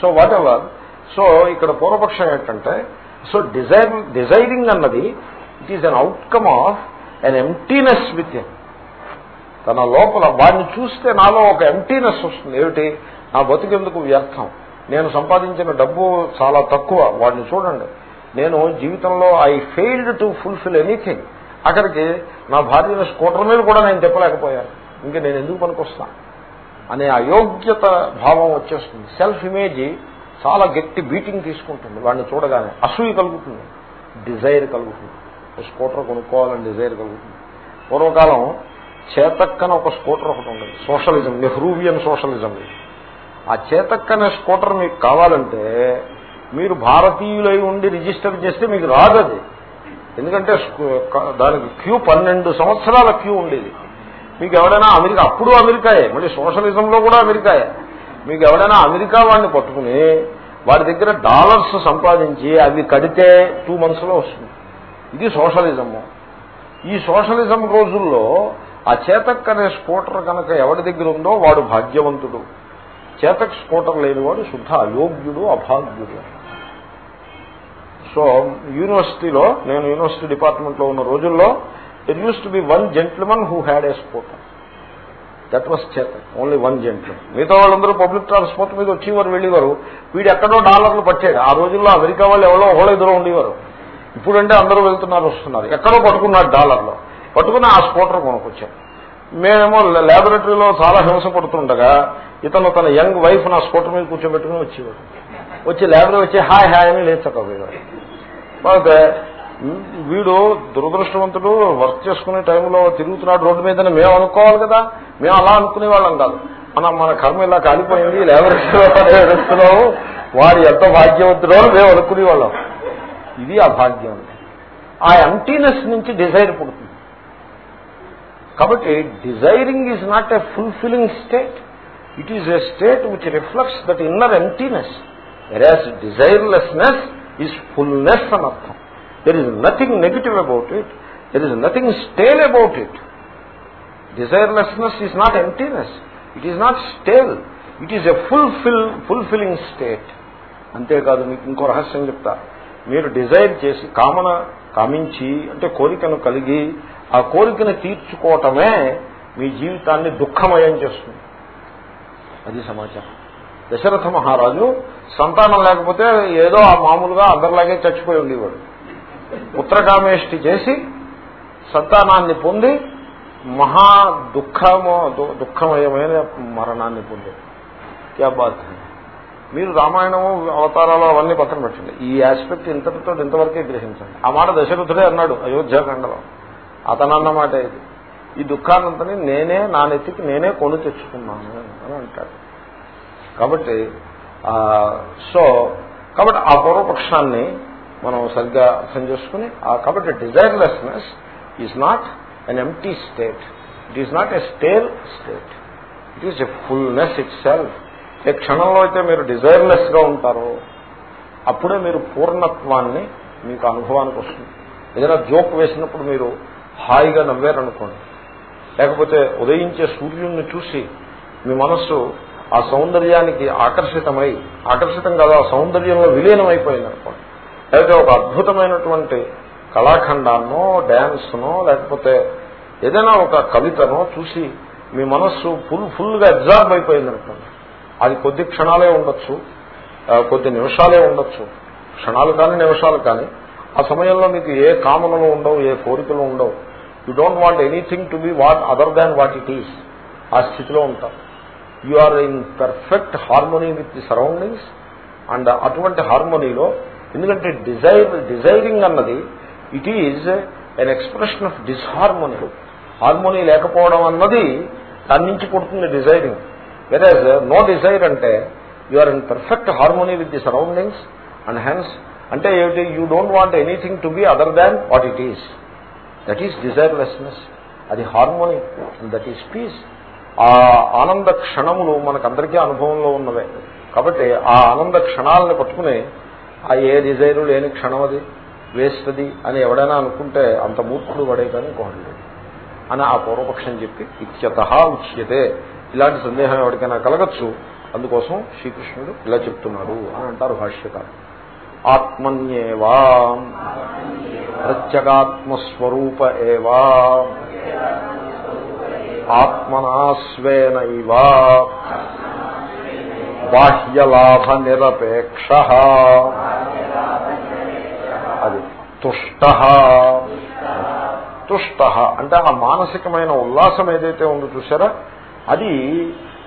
సో వాట్ ఎవర్ సో ఇక్కడ పూర్వపక్షం ఏంటంటే సో డిజైర్ డిజైరింగ్ అన్నది it is an outcome of an emptiness with తన లోపల వాడిని చూస్తే నాలో ఒక ఎంటీనెస్ వస్తుంది. ఏమిటి? నా బతుకెందుకు వ్యర్థం? నేను సంపాదించిన డబ్బు చాలా తక్కువ. వాడిని చూడండి. నేను జీవితంలో I failed to fulfil anything అక్కడికి నా భార్యను స్కూటర్ మీద కూడా నేను చెప్పలేకపోయాను ఇంకా నేను ఎందుకు పనికొస్తా? అనే అయోగ్యత భావం వచ్చేస్తుంది. సెల్ఫ్ ఇమేజ్ చాలా గట్టి బీటింగ్ తీసుకుంటుంది. వాడిని చూడగానే అసూయ కలుగుతుంది. డిజైర్ కలుగుతుంది. స్కూటర్ కొనుక్కోవాలని డిజైర్ కలుగుతుంది. పూర్వకాలం చేతక్కన ఒక స్కూటర్ ఒకటి ఉండదు. Socialism Nehruvian socialism. ఆ చేతక్కనే స్కూటర్ మీకు కావాలంటే మీరు భారతీయులై ఉండి రిజిస్టర్ చేస్తే మీకు రాదు అది. ఎందుకంటే దానికి క్యూ పన్నెండు సంవత్సరాల క్యూ ఉండేది. మీకు ఎవడైనా అమెరికా అప్పుడు అమెరికాయే మళ్ళీ సోషలిజంలో కూడా అమెరికాయే. మీకు ఎవడైనా అమెరికా వాడిని పట్టుకుని వాడి దగ్గర డాలర్స్ సంపాదించి అవి కడితే టూ మంత్స్లో వస్తుంది. ఇది సోషలిజము. ఈ సోషలిజం రోజుల్లో ఆ చేతక్ అనే స్కూటర్ కనుక ఎవరి దగ్గర ఉందో వాడు భాగ్యవంతుడు. చేతక్ స్కూటర్ లేనివాడు శుద్ధ అయోగ్యుడు అభాగ్యుడు. సో యూనివర్సిటీలో నేను యూనివర్సిటీ డిపార్ట్మెంట్లో ఉన్న రోజుల్లో it used to be one gentleman who had a scooter that was Chetak only one gentleman మిగతా వాళ్ళందరూ పబ్లిక్ ట్రాన్స్పోర్ట్ మీద వచ్చేవారు వెళ్ళేవారు. వీడు ఎక్కడో డాలర్లు పట్టాడు. ఆ రోజుల్లో అమెరికా వాళ్ళు ఎవరో ఒకళ్ళు ఎదురు ఉండేవారు. ఇప్పుడంటే అందరూ వెళ్తున్నారు వస్తున్నారు. ఎక్కడో పట్టుకున్నాడు డాలర్లో. పట్టుకుని ఆ స్కూటర్ కొనుక్కొచ్చారు మేమేమో ల్యాబొరేటరీలో చాలా హింస పడుతుండగా ఇతను తన యంగ్ వైఫ్ నా స్కూటర్ మీద కూర్చోబెట్టుకుని వచ్చేవాడు. వచ్చి ల్యాబొరేటరీ వచ్చి హాయ్ హాయ్ అని లేచకపోయేవాడు. అయితే వీడు దురదృష్టవంతుడు వర్క్ చేసుకునే టైంలో తిరుగుతున్నాడు రోడ్డు మీదని మేము అనుకోవాలి కదా మేము అలా అనుకునే వాళ్ళం కాదు. మన మన కర్మ ఇలా కాలిపోయింది లేబరేటరీలో (laughs) వాడు ఎంత భాగ్యవంతుడో మేము అనుకునే వాళ్ళం. ఇది ఆ భాగ్యం. ఆ ఎంటీనెస్ నుంచి డిజైర్ పుడుతుంది. కాబట్టి desiring is not a fulfilling state. It is a state which reflects that inner emptiness whereas desirelessness is fullness అని అర్థం there is nothing negative about it there is nothing stale about it desirelessness is not emptiness it is not stale it is a fulfil fulfilling state అంతేకాదు మీకు ఇంకో రహస్యం చెప్తా. మీరు Dzire చేసి కామన కామించి అంటే కోరికను కలిగి ఆ కోరికను తీర్చుకోవటమే మీ జీవితాన్ని దుఃఖమయం చేస్తుంది. అది సమాచారం. దశరథ మహారాజు సంతానం లేకపోతే ఏదో ఆ మామూలుగా అందరిలాగే చచ్చిపోయి ఉండేవాడు. పుత్రకామేష్టి చేసి సంతానాన్ని పొంది మహా దుఃఖము దుఃఖమయమైన మరణాన్ని పొందాడు. క్యా బాత్ మీరు రామాయణము అవతారాలు అవన్నీ పక్కన పెట్టండి. ఈ ఆస్పెక్ట్ ఇంతటితో ఇంతవరకే గ్రహించండి. ఆ మాట దశరథుడే అన్నాడు. అయోధ్యాఖండలో. అతనన్నమాట ఇది. ఈ దుఃఖానంతని నేనే నా నెత్తికి నేనే కొని తెచ్చుకున్నాను అని అంటాడు. కాబట్టి సో కాబట్టి ఆ పూర్వపక్షాన్ని మనం సరిగ్గా అర్థం చేసుకుని కాబట్టి desirelessness is not an empty state it is not a stale state it is a fullness itself ఏ క్షణంలో అయితే మీరు డిజైర్లెస్గా ఉంటారో అప్పుడే మీరు పూర్ణత్వాన్ని మీకు అనుభవానికి వస్తుంది. ఏదైనా జోక్ వేసినప్పుడు మీరు హాయిగా నవ్వారనుకోండి. లేకపోతే ఉదయించే సూర్యుడిని చూసి మీ మనస్సు ఆ సౌందర్యానికి ఆకర్షితమై ఆకర్షితం కాదు ఆ సౌందర్యంలో విలీనమైపోయింది అనుకోండి లేకపోతే ఒక అద్భుతమైనటువంటి కళాఖండాన్నో డ్యాన్స్నో లేకపోతే ఏదైనా ఒక కవితనో చూసి మీ మనస్సు ఫుల్ ఫుల్గా అబ్జార్బ్ అయిపోయింది అనుకోండి అది కొద్ది క్షణాలే ఉండొచ్చు కొద్ది నిమిషాలే ఉండొచ్చు. క్షణాలు కానీ నిమిషాలు కానీ ఆ సమయంలో మీకు ఏ కామనలు ఉండవు ఏ కోరికలు ఉండవు. You don't want anything to be what other than what it is ఆ స్థితిలో ఉంటారు you are in perfect harmony with the surroundings and అటువంటి హార్మోనీలో ఎందుకంటే డిజైర్ డిజైరింగ్ అన్నది it is an expression of disharmony harmony లేకపోవడం అన్నది దాని నుంచి పుడుతుంది డిజైరింగ్ వెరాజ్ నో డిజైర్ అంటే you are in perfect harmony with the surroundings and hence అంటే ఏమిటి? You don't want anything to be other than what it is that is desirelessness అది harmony that is peace ఆ ఆనంద క్షణములు మనకందరికీ అనుభవంలో ఉన్నవే. కాబట్టి ఆ ఆనంద క్షణాలను పట్టుకుని ఆ ఏ డిజైరు లేని క్షణం అది వేస్తుంది అని ఎవడైనా అనుకుంటే అంత మూర్ఖుడు పడే కానీ కోహండి అని ఆ పూర్వపక్షం చెప్పి ఇత్యత ఉచ్యతే. ఇలాంటి సందేహం ఎవరికైనా కలగచ్చు. అందుకోసం శ్రీకృష్ణుడు ఇలా చెప్తున్నాడు అని అంటారు భాష్యకారు ఆత్మన్యేవా. ప్రత్యగాత్మస్వరూప ఏవా. ఆత్మనాస్వేనైవ బాహ్యలాభ నిరపేక్ష అది తుష్ట. తుష్ట అంటే ఆ మానసికమైన ఉల్లాసం ఏదైతే ఉందో చూసారా అది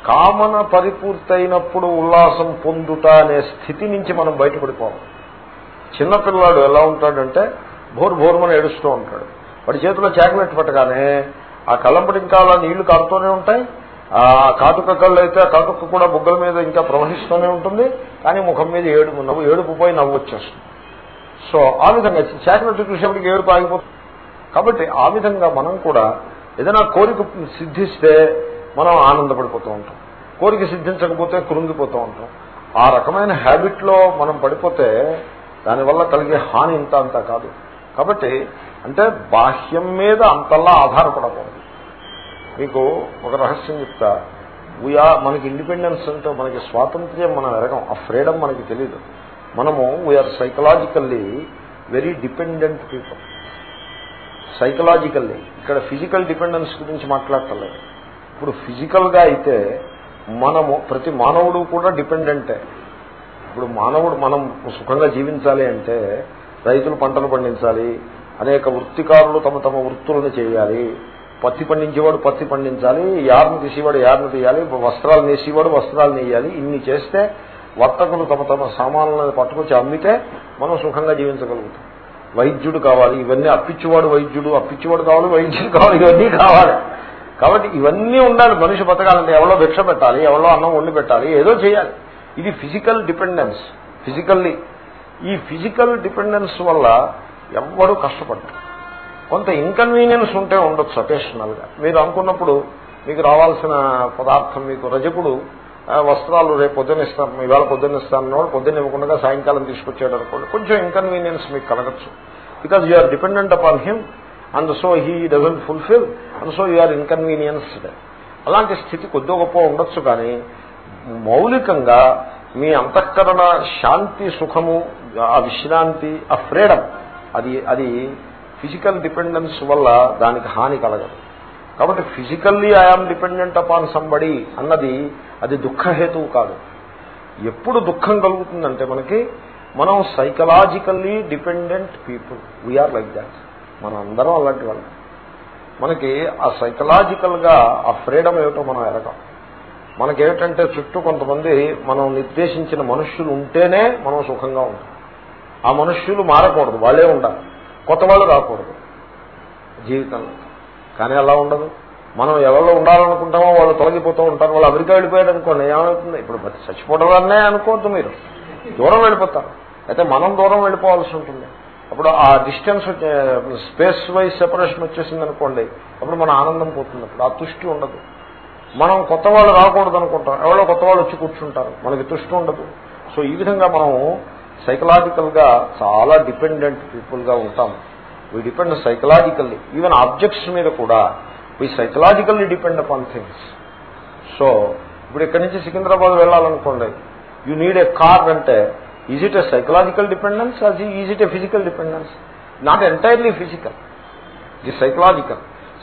కామన పరిపూర్తయినప్పుడు ఉల్లాసం పొందుట అనే స్థితి నుంచి మనం బయటపడిపోవాలి. చిన్నపిల్లాడు ఎలా ఉంటాడంటే భోరు భోరుమని ఏడుస్తూ ఉంటాడు. వాడి చేతిలో చాక్లెట్ పట్టగానే ఆ కళ్ళంపటి ఇంకా అలా నీళ్ళు కారుతూనే ఉంటాయి. ఆ కాటుక కళ్ళు అయితే ఆ కాటుక కూడా బుగ్గల మీద ఇంకా ప్రవహిస్తూనే ఉంటుంది. కానీ ముఖం మీద ఏడుపు నవ్వు ఏడుపు పోయి నవ్వు వచ్చేస్తుంది. సో ఆ విధంగా చాక్లెట్ చూసేప్పటికి ఏడుపు ఆగిపోతుంది. కాబట్టి ఆ విధంగా మనం కూడా ఏదైనా కోరిక సిద్ధిస్తే మనం ఆనందపడిపోతూ ఉంటాం. కోరిక సిద్ధించకపోతే కృంగిపోతూ ఉంటాం. ఆ రకమైన హ్యాబిట్లో మనం పడిపోతే దానివల్ల కలిగే హాని ఇంత అంత కాదు. కాబట్టి అంటే బాహ్యం మీద అంతల్లా ఆధారపడకూడదు. మీకు ఒక రహస్యం చెప్తా. వీఆర్ మనకి ఇండిపెండెన్స్ అంటే మనకి స్వాతంత్ర్యం మనం ఎరగం ఆ ఫ్రీడమ్ మనకి తెలియదు మనము we are psychologically very dependent people psychologically ఇక్కడ ఫిజికల్ డిపెండెన్స్ గురించి మాట్లాడటలేదు ఇప్పుడు ఫిజికల్గా అయితే మనము ప్రతి మానవుడు కూడా డిపెండెంటే ఇప్పుడు మానవుడు మనం సుఖంగా జీవించాలి అంటే రైతులు పంటలు పండించాలి అనేక వృత్తికారులు తమ తమ వృత్తులను చేయాలి పత్తి పండించేవాడు పత్తి పండించాలి యార్ను తీసేవాడు యార్ను తీయాలి వస్త్రాలు నేసేవాడు వస్త్రాలు నేయాలి ఇన్ని చేస్తే వర్తకులు తమ తమ సామాన్లను పట్టుకొచ్చి అమ్మితే మనం సుఖంగా జీవించగలుగుతాం. వైద్యుడు కావాలి ఇవన్నీ అప్పిచ్చేవాడు వైద్యుడు అప్పిచ్చేవాడు కావాలి వైద్యుడు కావాలి ఇవన్నీ కావాలి. కాబట్టి ఇవన్నీ ఉండాలి మనిషి బతకాలంటే ఎవరో భిక్ష పెట్టాలి ఎవరో అన్నం వండి పెట్టాలి ఏదో చేయాలి. ఇది ఫిజికల్ డిపెండెన్స్. ఫిజికల్లీ ఈ ఫిజికల్ డిపెండెన్స్ వల్ల ఎవ్వరూ కష్టపడ్డారు కొంత ఇన్కన్వీనియన్స్ ఉంటే ఉండొచ్చు అకేషనల్గా మీరు అనుకున్నప్పుడు మీకు రావాల్సిన పదార్థం మీకు రజకుడు వస్త్రాలు రేపు పొద్దున్న ఇస్తాను ఇవాళ పొద్దున్న ఇస్తాను అన్నవాడు పొద్దున్న ఇవ్వకుండా సాయంకాలం తీసుకొచ్చాడు అనుకోండి కొంచెం ఇన్కన్వీనియన్స్ మీకు కలగచ్చు. Because you are dependent upon him and so he doesn't fulfil and so you are inconvenienced అలాంటి స్థితి కొద్ది గొప్ప ఉండొచ్చు కానీ మౌలికంగా మీ అంతఃకరణ శాంతి సుఖము ఆ విశ్రాంతి ఆ ఫ్రీడమ్ అది అది ఫిజికల్ డిపెండెన్స్ వల్ల దానికి హాని కలగదు. కాబట్టి physically I am dependent upon somebody అన్నది అది దుఃఖహేతువు కాదు. ఎప్పుడు దుఃఖం కలుగుతుందంటే మనకి మనం psychologically dependent people. We are like that మన అందరం అలాంటి వాళ్ళం. మనకి ఆ సైకలాజికల్గా ఆ ఫ్రీడమ్ ఏమిటో మనం ఎరగం. మనకేమిటంటే చుట్టూ కొంతమంది మనం నిర్దేశించిన మనుష్యులు ఉంటేనే మనం సుఖంగా ఉంటాం. ఆ మనుష్యులు మారకూడదు వాళ్ళే ఉండాలి. కొత్త వాళ్ళు రాకూడదు జీవితంలో. కానీ అలా ఉండదు. మనం ఎవరిలో ఉండాలనుకుంటామో వాళ్ళు తొలగిపోతూ ఉంటారు. వాళ్ళు అమెరికా వెళ్ళిపోయాడు అనుకోండి ఏమవుతుంది? ఇప్పుడు చచ్చిపోవడం వల్లనే అనుకోవద్దు మీరు. దూరం వెళ్ళిపోతారు. అయితే మనం దూరం వెళ్ళిపోవాల్సి ఉంటుంది. అప్పుడు ఆ డిస్టెన్స్ స్పేస్ వైజ్ సెపరేషన్ వచ్చేసింది అనుకోండి అప్పుడు మన ఆనందం పోతుంది. అప్పుడు ఆ తుష్టి ఉండదు. మనం కొత్త వాళ్ళు రాకూడదు అనుకుంటాం. ఎవరో కొత్త వాళ్ళు వచ్చి కూర్చుంటారు. మనకి తుష్టి ఉండదు. సో ఈ విధంగా మనం సైకలాజికల్గా చాలా డిపెండెంట్ పీపుల్గా ఉంటాం. We depend psychologically even objects మీద కూడా we psychologically depend upon things so ఇప్పుడు ఇక్కడి నుంచి సికింద్రాబాద్ వెళ్ళాలనుకోండి. యూ నీడ్ ఎ కార్ అంటే is it a psychological dependence అది is it a physical dependence not entirely physical ఇది psychological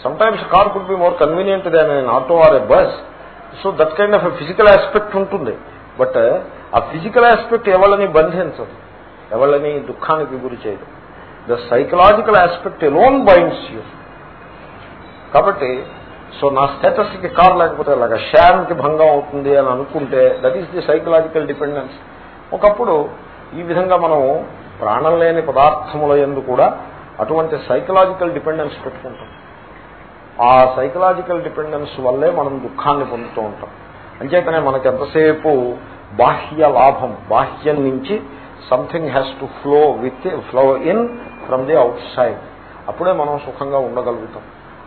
sometimes car could be more convenient than an auto or a bus so that kind of physical aspect ఉంటుంది but ఆ physical aspect ఎవరిని బంధించదు. ఎవరిని దుఃఖానికి గురి చేయదు. The psychological aspect alone binds you కాబట్టి సో నా స్టేటస్కి కార్ లేకపోతే అలాగ కి భంగం అవుతుంది అని అనుకుంటే that is the psychological dependence ఒకప్పుడు ఈ విధంగా మనం ప్రాణం లేని పదార్థముల ఎందు కూడా అటువంటి సైకలాజికల్ డిపెండెన్స్ పెట్టుకుంటాం. ఆ సైకలాజికల్ డిపెండెన్స్ వల్లే మనం దుఃఖాన్ని పొందుతూ ఉంటాం. అంచేతనే మనకి ఎంతసేపు బాహ్య లాభం బాహ్యం నుంచి something has to flow with flow in from the outside అప్పుడే మనం సుఖంగా ఉండగలుగుతాం.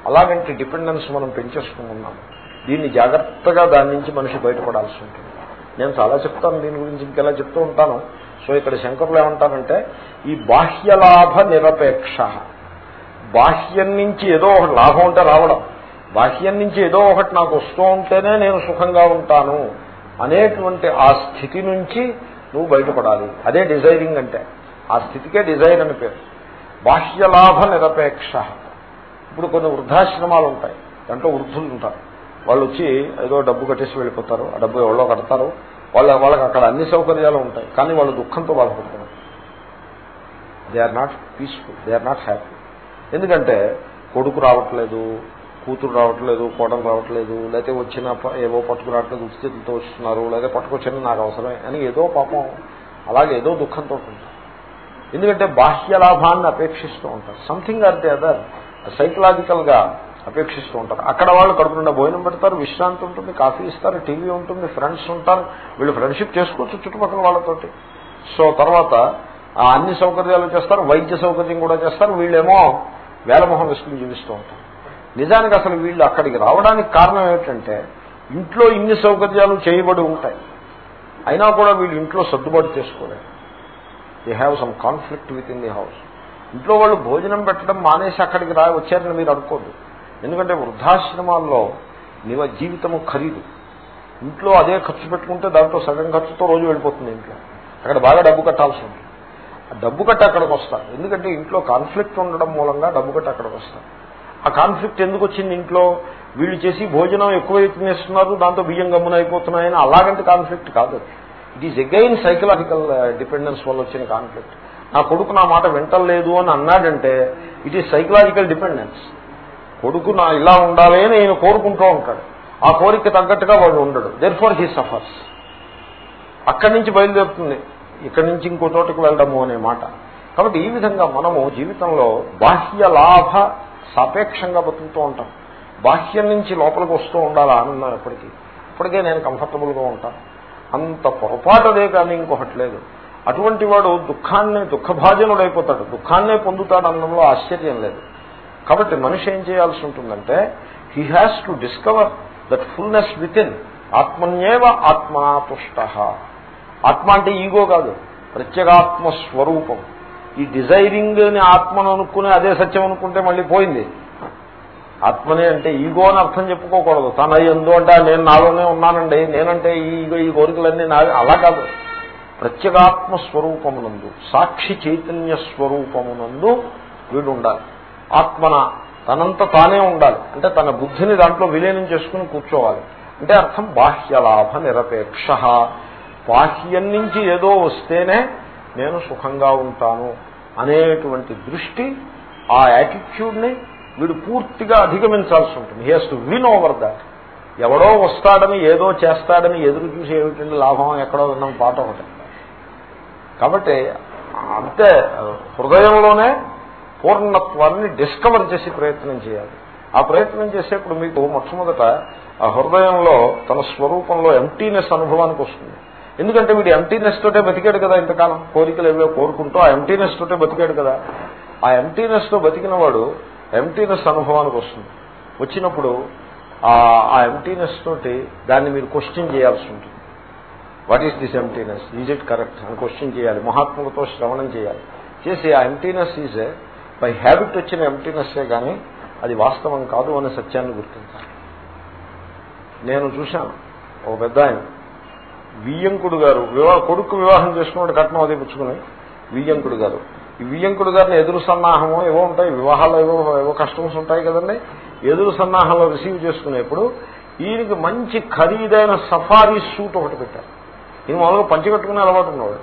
అలాగంటే డిపెండెన్స్ మనం పెంచేసుకున్నాం దీన్ని జాగ్రత్తగా దాని నుంచి మనిషి బయటపడాల్సి ఉంటుంది. నేను చాలా చెప్తాను దీని గురించి ఇంకెలా చెప్తూ ఉంటాను. సో ఇక్కడ శంకరులు ఏమంటారంటే ఈ బాహ్యలాభ నిరపేక్ష. బాహ్యం నుంచి ఏదో ఒకటి లాభం ఉంటే రావడం. బాహ్యం నుంచి ఏదో ఒకటి నాకు వస్తూ ఉంటేనే నేను సుఖంగా ఉంటాను అనేటువంటి ఆ స్థితి నుంచి నువ్వు బయటపడాలి. అదే డిజైరింగ్ అంటే. ఆ స్థితికే డిజైర్ అని పేరు. బాహ్యలాభ నిరపేక్ష. ఇప్పుడు కొన్ని వృద్ధాశ్రమాలు ఉంటాయి. దాంట్లో వృద్ధులు ఉంటారు. వాళ్ళు వచ్చి ఏదో డబ్బు కట్టేసి వెళ్ళిపోతారు. ఆ డబ్బు ఎవరో కడతారు? వాళ్ళ వాళ్ళకి అక్కడ అన్ని సౌకర్యాలు ఉంటాయి. కానీ వాళ్ళు దుఃఖంతో బాధపడుతున్నారు. They are not peaceful they are not happy ఎందుకంటే కొడుకు రావట్లేదు కూతురు రావట్లేదు కోడలు రావట్లేదు లేకపోతే వచ్చిన ఏవో పట్టుకురావట్లేదు ఉచితులతో వస్తున్నారు లేదా పట్టుకొచ్చిన నాకు అవసరమే అని ఏదో పాపం అలాగే ఏదో దుఃఖంతో ఉంటుంది ఎందుకంటే బాహ్య లాభాన్ని అపేక్షిస్తూ ఉంటారు. సంథింగ్ అంటే అదర్ సైకలాజికల్గా అపేక్షిస్తూ ఉంటారు. అక్కడ వాళ్ళు కడుపు నిండా భోజనం పెడతారు విశ్రాంతి ఉంటుంది కాఫీ ఇస్తారు టీవీ ఉంటుంది ఫ్రెండ్స్ ఉంటారు వీళ్ళు ఫ్రెండ్షిప్ చేసుకోవచ్చు చుట్టుపక్కల వాళ్ళతోటి. సో తర్వాత అన్ని సౌకర్యాలు చేస్తారు వైద్య సౌకర్యం కూడా చేస్తారు వీళ్ళేమో వేలమోహం వేసుకుని జీవిస్తూ ఉంటారు నిజానికి అసలు వీళ్ళు అక్కడికి రావడానికి కారణం ఏమిటంటే ఇంట్లో ఇన్ని సౌకర్యాలు చేయబడి ఉంటాయి. అయినా కూడా వీళ్ళు ఇంట్లో సర్దుబాటు చేసుకోలేదు. They have some conflict within the house ఇంట్లో వాళ్ళు భోజనం పెట్టడం మానేసి అక్కడికి రా వచ్చారని మీరు అనుకోద్దు. ఎందుకంటే వృద్ధాశ్రమాల్లో నివ జీవితము ఖరీదు. ఇంట్లో అదే ఖర్చు పెట్టుకుంటే దాంట్లో సగం ఖర్చుతో రోజు వెళ్ళిపోతుంది ఇంట్లో. అక్కడ బాగా డబ్బు కట్టాల్సి ఉంది డబ్బు కట్టి అక్కడికి వస్తారు. ఎందుకంటే ఇంట్లో కాన్ఫ్లిక్ట్ ఉండడం మూలంగా డబ్బు కట్టి అక్కడికి వస్తారు. ఆ కాన్ఫ్లిక్ట్ ఎందుకు వచ్చింది ఇంట్లో? వీళ్ళు చేసి భోజనం ఎక్కువ తినేస్తున్నారు దాంతో బియ్యం గమ్మున అయిపోతున్నాయని అలాగంటే కాన్ఫ్లిక్ట్ కాదు it is again psychological dependence వల్ల వచ్చిన కాన్ఫ్లిక్ట్ నా కొడుకు నా మాట వింటలేదు అని అన్నాడంటే ఇట్ ఈజ్ సైకలాజికల్ డిపెండెన్స్ కొడుకు నా ఇలా ఉండాలి అని నేను కోరుకుంటూ ఉంటాడు. ఆ కోరిక తగ్గట్టుగా వాడు ఉండడు. దెర్ ఫార్ హీ సఫర్స్ అక్కడి నుంచి బయలుదేరుతుంది. ఇక్కడి నుంచి ఇంకో చోటకి వెళ్ళడము అనే మాట. కాబట్టి ఈ విధంగా మనము జీవితంలో బాహ్య లాభ సాపేక్షంగా బతుకుతూ ఉంటాం. బాహ్యం నుంచి లోపలికి వస్తూ ఉండాలి ఆనందం ఎప్పటికీ. ఇప్పటికే నేను కంఫర్టబుల్గా ఉంటాను అంత పొరపాటుదే కానీ ఇంకొకటి లేదు. అటువంటి వాడు దుఃఖాన్ని దుఃఖభాజనుడైపోతాడు. దుఃఖాన్నే పొందుతాడు అనడంలో ఆశ్చర్యం లేదు. కాబట్టి మనిషి ఏం చేయాల్సి ఉంటుందంటే he has to discover that fullness within ఆత్మన్యేవ ఆత్మనాతుష్ట ఆత్మ అంటే ఈగో కాదు ప్రత్యేగాత్మ స్వరూపం ఈ డిజైరింగ్ని ఆత్మను అనుకుని అదే సత్యం అనుకుంటే మళ్ళీ పోయింది. ఆత్మనే అంటే ఈగో అని అర్థం చెప్పుకోకూడదు. తన ఎందు అంటే నేను నాలోనే ఉన్నానండి నేనంటే ఈగో ఈ కోరికలన్నీ నా అలా కాదు. ప్రత్యేగాత్మ స్వరూపమునందు సాక్షి చైతన్య స్వరూపమునందు వీడు ఉండాలి. ఆత్మన తనంత తానే ఉండాలి. అంటే తన బుద్ధిని దాంట్లో విలీనం చేసుకుని కూర్చోవాలి. అంటే అర్థం బాహ్యలాభ నిరపేక్ష. బాహ్యం నుంచి ఏదో వస్తేనే నేను సుఖంగా ఉంటాను అనేటువంటి దృష్టి ఆ యాటిట్యూడ్ని వీడు పూర్తిగా అధిగమించాల్సి ఉంటుంది. He has to win over that ఎవడో వస్తాడని ఏదో చేస్తాడని ఎదురు చూసి ఏమిటంటే లాభం? ఎక్కడో విన్నాం పాట ఒకటి. కాబట్టి అంతే హృదయంలోనే పూర్ణత్వాన్ని డిస్కవర్ చేసి ప్రయత్నం చేయాలి. ఆ ప్రయత్నం చేసేప్పుడు మీకు మొట్టమొదట ఆ హృదయంలో తన స్వరూపంలో ఎంటీనెస్ అనుభవానికి వస్తుంది. ఎందుకంటే వీడు ఎంటీనెస్ తోటే బతికాడు కదా ఇంతకాలం. కోరికలు ఏవో కోరుకుంటూ ఆ ఎంటీనెస్ తోటే బతికాడు కదా. ఆ ఎంటీనెస్తో బతికిన వాడు ఎంటీనెస్ అనుభవానికి వస్తుంది. వచ్చినప్పుడు ఆ ఎంటీనెస్ తోటి దాన్ని మీరు క్వశ్చన్ చేయాల్సి ఉంటుంది. What is this emptiness is it correct అని క్వశ్చన్ చేయాలి. మహాత్ములతో శ్రవణం చేయాలి. చేసి ఆ ఎంటీనెస్ ఈజ్ బై హ్యాబిట్ వచ్చిన ఎంటీనెస్సే కానీ అది వాస్తవం కాదు అనే సత్యాన్ని గుర్తించాలి. నేను చూశాను. ఒక పెద్ద ఆయన వియ్యంకుడు గారు వివాహ కొడుకు వివాహం చేసుకున్నాడు కట్నం అది పుచ్చుకుని వియ్యంకుడు గారు. ఈ వియ్యంకుడు గారిని ఎదురు సన్నాహము ఏవో ఉంటాయి వివాహాలు ఏవో ఏవో కస్టమ్స్ ఉంటాయి కదండి. ఎదురు సన్నాహంలో రిసీవ్ చేసుకునేప్పుడు ఈయనకి మంచి ఖరీదైన సఫారీ సూట్ ఒకటి పెట్టారు. ఈయన మామూలుగా పంచి కట్టుకునే అలవాటు ఉన్నవాడు.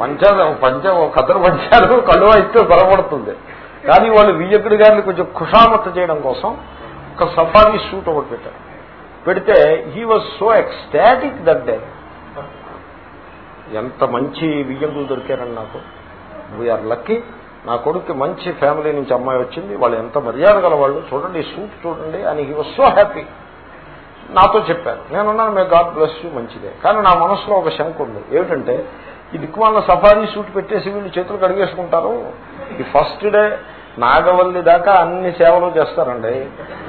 పంచ పంచ కథలు పంచారు కళ్ళు ఇస్తే బలపడుతుంది. కానీ వాళ్ళు వియ్యకుడి గారిని కొంచెం ఖుషామత్ చేయడం కోసం ఒక సఫారీ సూట్ ఒకటి పెట్టారు. పెడితే he was so ecstatic that day. ఎంత మంచి వియ్యంకులు దొరికారని నాకు. వీఆర్ లక్కీ నా కొడుకు మంచి ఫ్యామిలీ నుంచి అమ్మాయి వచ్చింది. వాళ్ళు ఎంత మర్యాద గల వాళ్ళు చూడండి సూట్ చూడండి అని హీ వాజ్ సో హ్యాపీ నాతో చెప్పారు. నేనున్నాను మే గాడ్ బ్లెస్ యూ మంచిదే. కానీ నా మనసులో ఒక శంక ఉంది. ఏమిటంటే ఈ దిక్మాల సఫారీ సూట్ పెట్టేసి వీళ్ళు చేతులు కడిగేసుకుంటారు. ఈ ఫస్ట్ డే నాగవల్లి దాకా అన్ని సేవలు చేస్తారండి.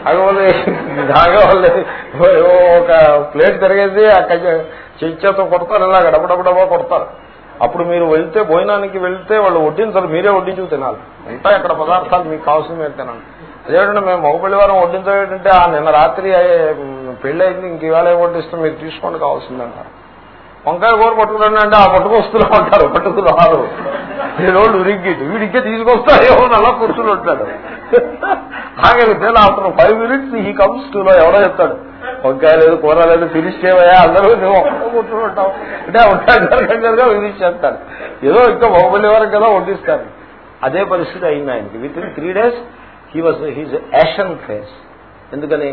నాగవల్లి నాగవల్లి ఒక ప్లేట్ తిరిగేసి అక్కడ చెయ్యితో కొడతారు ఇలా డబడబడబా కొడతారు. అప్పుడు మీరు వెళ్తే భోజనానికి వెళ్తే వాళ్ళు వడ్డించరు మీరే వడ్డించు తినాలి. ఉంటాయి అక్కడ పదార్థాలు మీకు కావాల్సిన మీరు తినాలి అదేవిధంగా మేము మగపల్లి వారం వడ్డించేటంటే ఆ నిన్న రాత్రి పెళ్ళయింది ఇంక ఇవాళ వడ్డిస్తాం మీరు తీసుకోండి కావాల్సిందంటారు. వంకాయ కూర పట్టుకురండి అంటే ఆ పట్టుకొస్తున్నా ఉంటారు పట్టుకురారు రోజు ఉరిగ్గిట్టు వీడికే తీసుకొస్తాయో అలా కూర్చుని ఉంటాడు. ఆగలితే అతను ఫైవ్ మినిట్స్ హీ కమ్స్ టూలో ఎవరో చెప్తాడు వంకాయ లేదు కూర లేదు ఫినిష్ చేయవయా అందరూ నువ్వు ఒక్కడో కూర్చుని ఉంటావు. అంటే ఉంటాడుగా ఫినిష్ చేస్తాడు. ఏదో ఇంకా బాహుబలి వరకు కదా వండిస్తారు. అదే పరిస్థితి అయింది ఆయనకి. Within three days he was his ashen face ఎందుకని?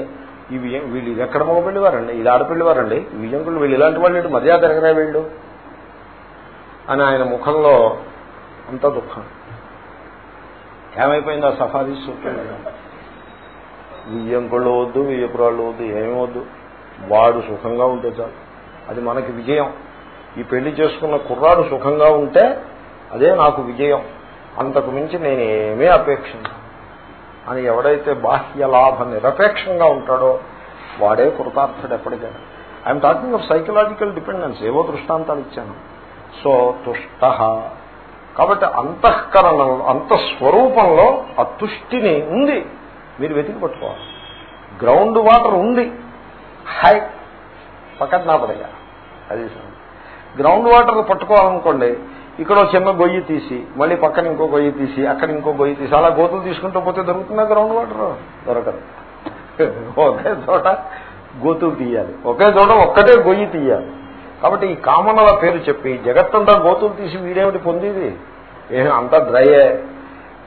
ఈ విజయం వీళ్ళు ఇది ఎక్కడ మగపెళ్ళివారండి ఇది ఆడపిల్లివారండి విజయంకులు వీళ్ళు ఇలాంటి వాళ్ళు మర్యాద ఎరగరా వీళ్ళు? అని ఆయన ముఖంలో అంత దుఃఖం. ఏమైపోయింది ఆ సఫారీ సూపర్ వియ్యంకుళ్ళు వద్దు వియ్యపురాళ్ళు వద్దు ఏమీ వద్దు. వాడు సుఖంగా ఉంటే చాలు. అది మనకి విజయం. ఈ పెళ్ళి చేసుకున్న కుర్రాడు సుఖంగా ఉంటే అదే నాకు విజయం. అంతకు మించి నేనేమీ అపేక్షించాను. అని ఎవడైతే బాహ్య లాభ నిరపేక్షంగా ఉంటాడో వాడే కృతార్థుడు ఎప్పటికైనా I'm talking of psychological dependence ఏవో దృష్టాంతాలు ఇచ్చాను. సో తుష్ట. కాబట్టి అంతఃకరణంలో అంతఃస్వరూపంలో ఆ తుష్టిని ఉంది. మీరు వెతికి పట్టుకోవాలి. గ్రౌండ్ వాటర్ ఉంది. హై. పక్కన నా పడగా అది గ్రౌండ్ వాటర్ పట్టుకోవాలనుకోండి ఇక్కడ చిన్న గొయ్యి తీసి మళ్ళీ పక్కన ఇంకో గొయ్యి తీసి అక్కడ ఇంకో గొయ్యి తీసి అలా గోతులు తీసుకుంటూ పోతే దొరుకుతుందా గ్రౌండ్ వాటర్ దొరకదు. ఒకే చోట గోతులు తీయాలి. ఒకే చోట ఒక్కటే గొయ్యి తీయాలి. కాబట్టి ఈ కామనల పేరు చెప్పి జగత్తంతా గోతులు తీసి వీడేమిటి పొందేది? ఏ అంతా డ్రైయే.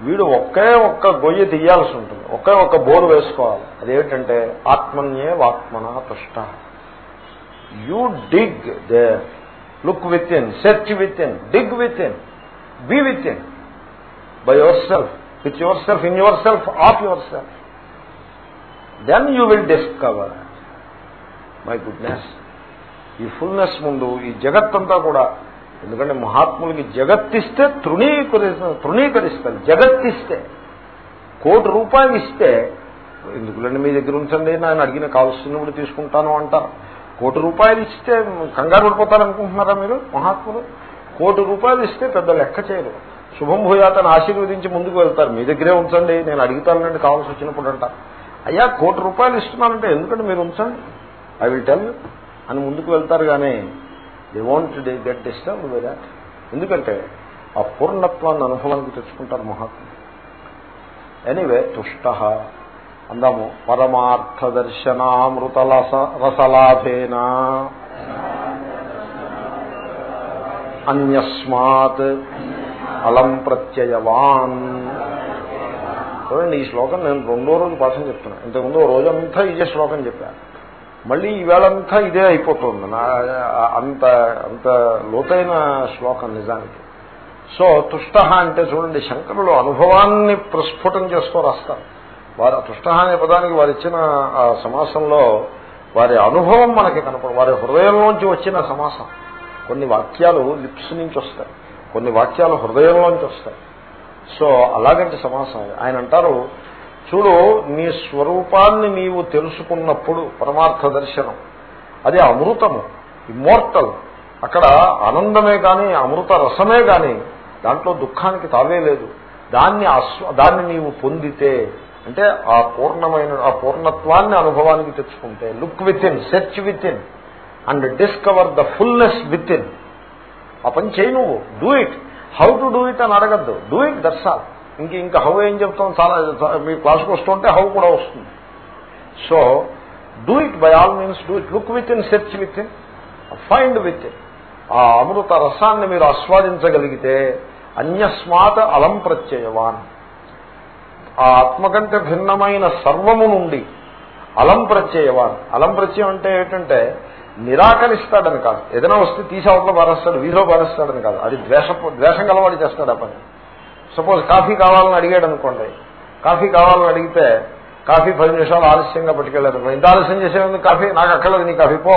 వీడు ఒకే ఒక్క గొయ్యి తీయాల్సి ఉంటుంది. ఒకే ఒక్క బోరు వేసుకోవాలి. అదేమిటంటే ఆత్మన్యే వాత్మన తుష్ట. You dig they look within search within dig within be within by yourself with yourself in yourself of yourself then you will discover my goodness ఈ ఫుల్నెస్ ముందు ఈ జగత్తంతా కూడా ఎందుకంటే మహాత్ములకి జగత్తిస్తే తృణీకరి తృణీకరిస్తారు జగత్తిస్తే. కోటి రూపాయలు ఇస్తే ఎందుకులండి మీ దగ్గర ఉంచండి నేను అడిగిన కావలసినప్పుడు తీసుకుంటాను అంటారు. కోటి రూపాయలు ఇస్తే కంగారు పడిపోతారనుకుంటున్నారా మీరు? మహాత్ములు? కోటి రూపాయలు ఇస్తే పెద్ద లెక్క చేయరు. శుభం భూయాతను ఆశీర్వదించి ముందుకు వెళ్తారు. మీ దగ్గరే ఉంచండి నేను అడుగుతానండి కావాల్సి వచ్చినప్పుడు అంట అయ్యా కోటి రూపాయలు ఇస్తున్నానంటే ఎందుకంటే మీరు ఉంచండి? ఐ విల్ టెల్ అని ముందుకు వెళ్తారు కానీ they won't get disturb by that ఎందుకంటే ఆ పూర్ణత్వాన్ని అనుభవానికి తెచ్చుకుంటారు మహాత్ములు. ఎనీవే తుష్ట. అందాము. పరమార్థ దర్శనామృత రసలాభేన. అన్యస్మాత్ అలం ప్రత్యయవాన్. చూడండి ఈ శ్లోకం నేను రెండో రోజు పాఠం చెప్తున్నా. ఇంతకుముందు రోజంతా ఇదే శ్లోకం చెప్పాను మళ్ళీ ఈవేళంతా ఇదే అయిపోతుంది. అంత అంత లోతైన శ్లోకం నిజానికి. సో తుష్ట అంటే చూడండి శంకరులు అనుభవాన్ని ప్రస్ఫుటం చేసుకో రాస్తారు వారి తుష్ట అనే పదానికి వారు ఇచ్చిన ఆ సమాసంలో వారి అనుభవం మనకి కనపడ వారి హృదయంలోంచి వచ్చిన సమాసం. కొన్ని వాక్యాలు లిప్స్ నుంచి వస్తాయి. కొన్ని వాక్యాలు హృదయంలోంచి వస్తాయి. సో అలాగంటే సమాసం ఆయన అంటారు చూడు నీ స్వరూపాన్ని నీవు తెలుసుకున్నప్పుడు పరమార్థ దర్శనం అది అమృతము ఇమ్మోర్టల్. అక్కడ ఆనందమే కానీ అమృత రసమే కానీ దాంట్లో దుఃఖానికి తావే లేదు. దాన్ని దాన్ని నీవు పొందితే అంటే ఆ పూర్ణమైన ఆ పూర్ణత్వాన్ని అనుభవానికి తెచ్చుకుంటే look within search within and discover the fullness within ఆ పని చేయి నువ్వు do it. How to do it అని అడగద్దు. Do it that's all. ఇంక ఇంకా హౌ ఏం చెప్తాం చాలా మీ క్లాస్కి వస్తుంటే హౌ కూడా వస్తుంది. So do it by all means do it. Look within search within find within ఆ అమృత రసాన్ని మీరు ఆస్వాదించగలిగితే అన్యస్మాత్ అలం ప్రత్యయవాన్. ఆ ఆత్మ కంటే భిన్నమైన సర్వము నుండి అలం ప్రత్యయవాన్. అలం ప్రత్యయం అంటే ఏంటంటే నిరాకరిస్తాడని కాదు. ఏదైనా వస్తే తీసి అవతల పారేస్తాడు వీధిలో పారేస్తాడని కాదు. అది ద్వేష ద్వేషం గలవాడి చేస్తాడు ఆ పని. సపోజ్ కాఫీ కావాలని అడిగాడు అనుకోండి. కాఫీ కావాలని అడిగితే కాఫీ పది నిమిషాలు ఆలస్యంగా పట్టుకెళ్ళారు ఇంత ఆలస్యం చేసేందుకు కాఫీ నాకు అక్కర్లేదు నీ కాఫీ పో.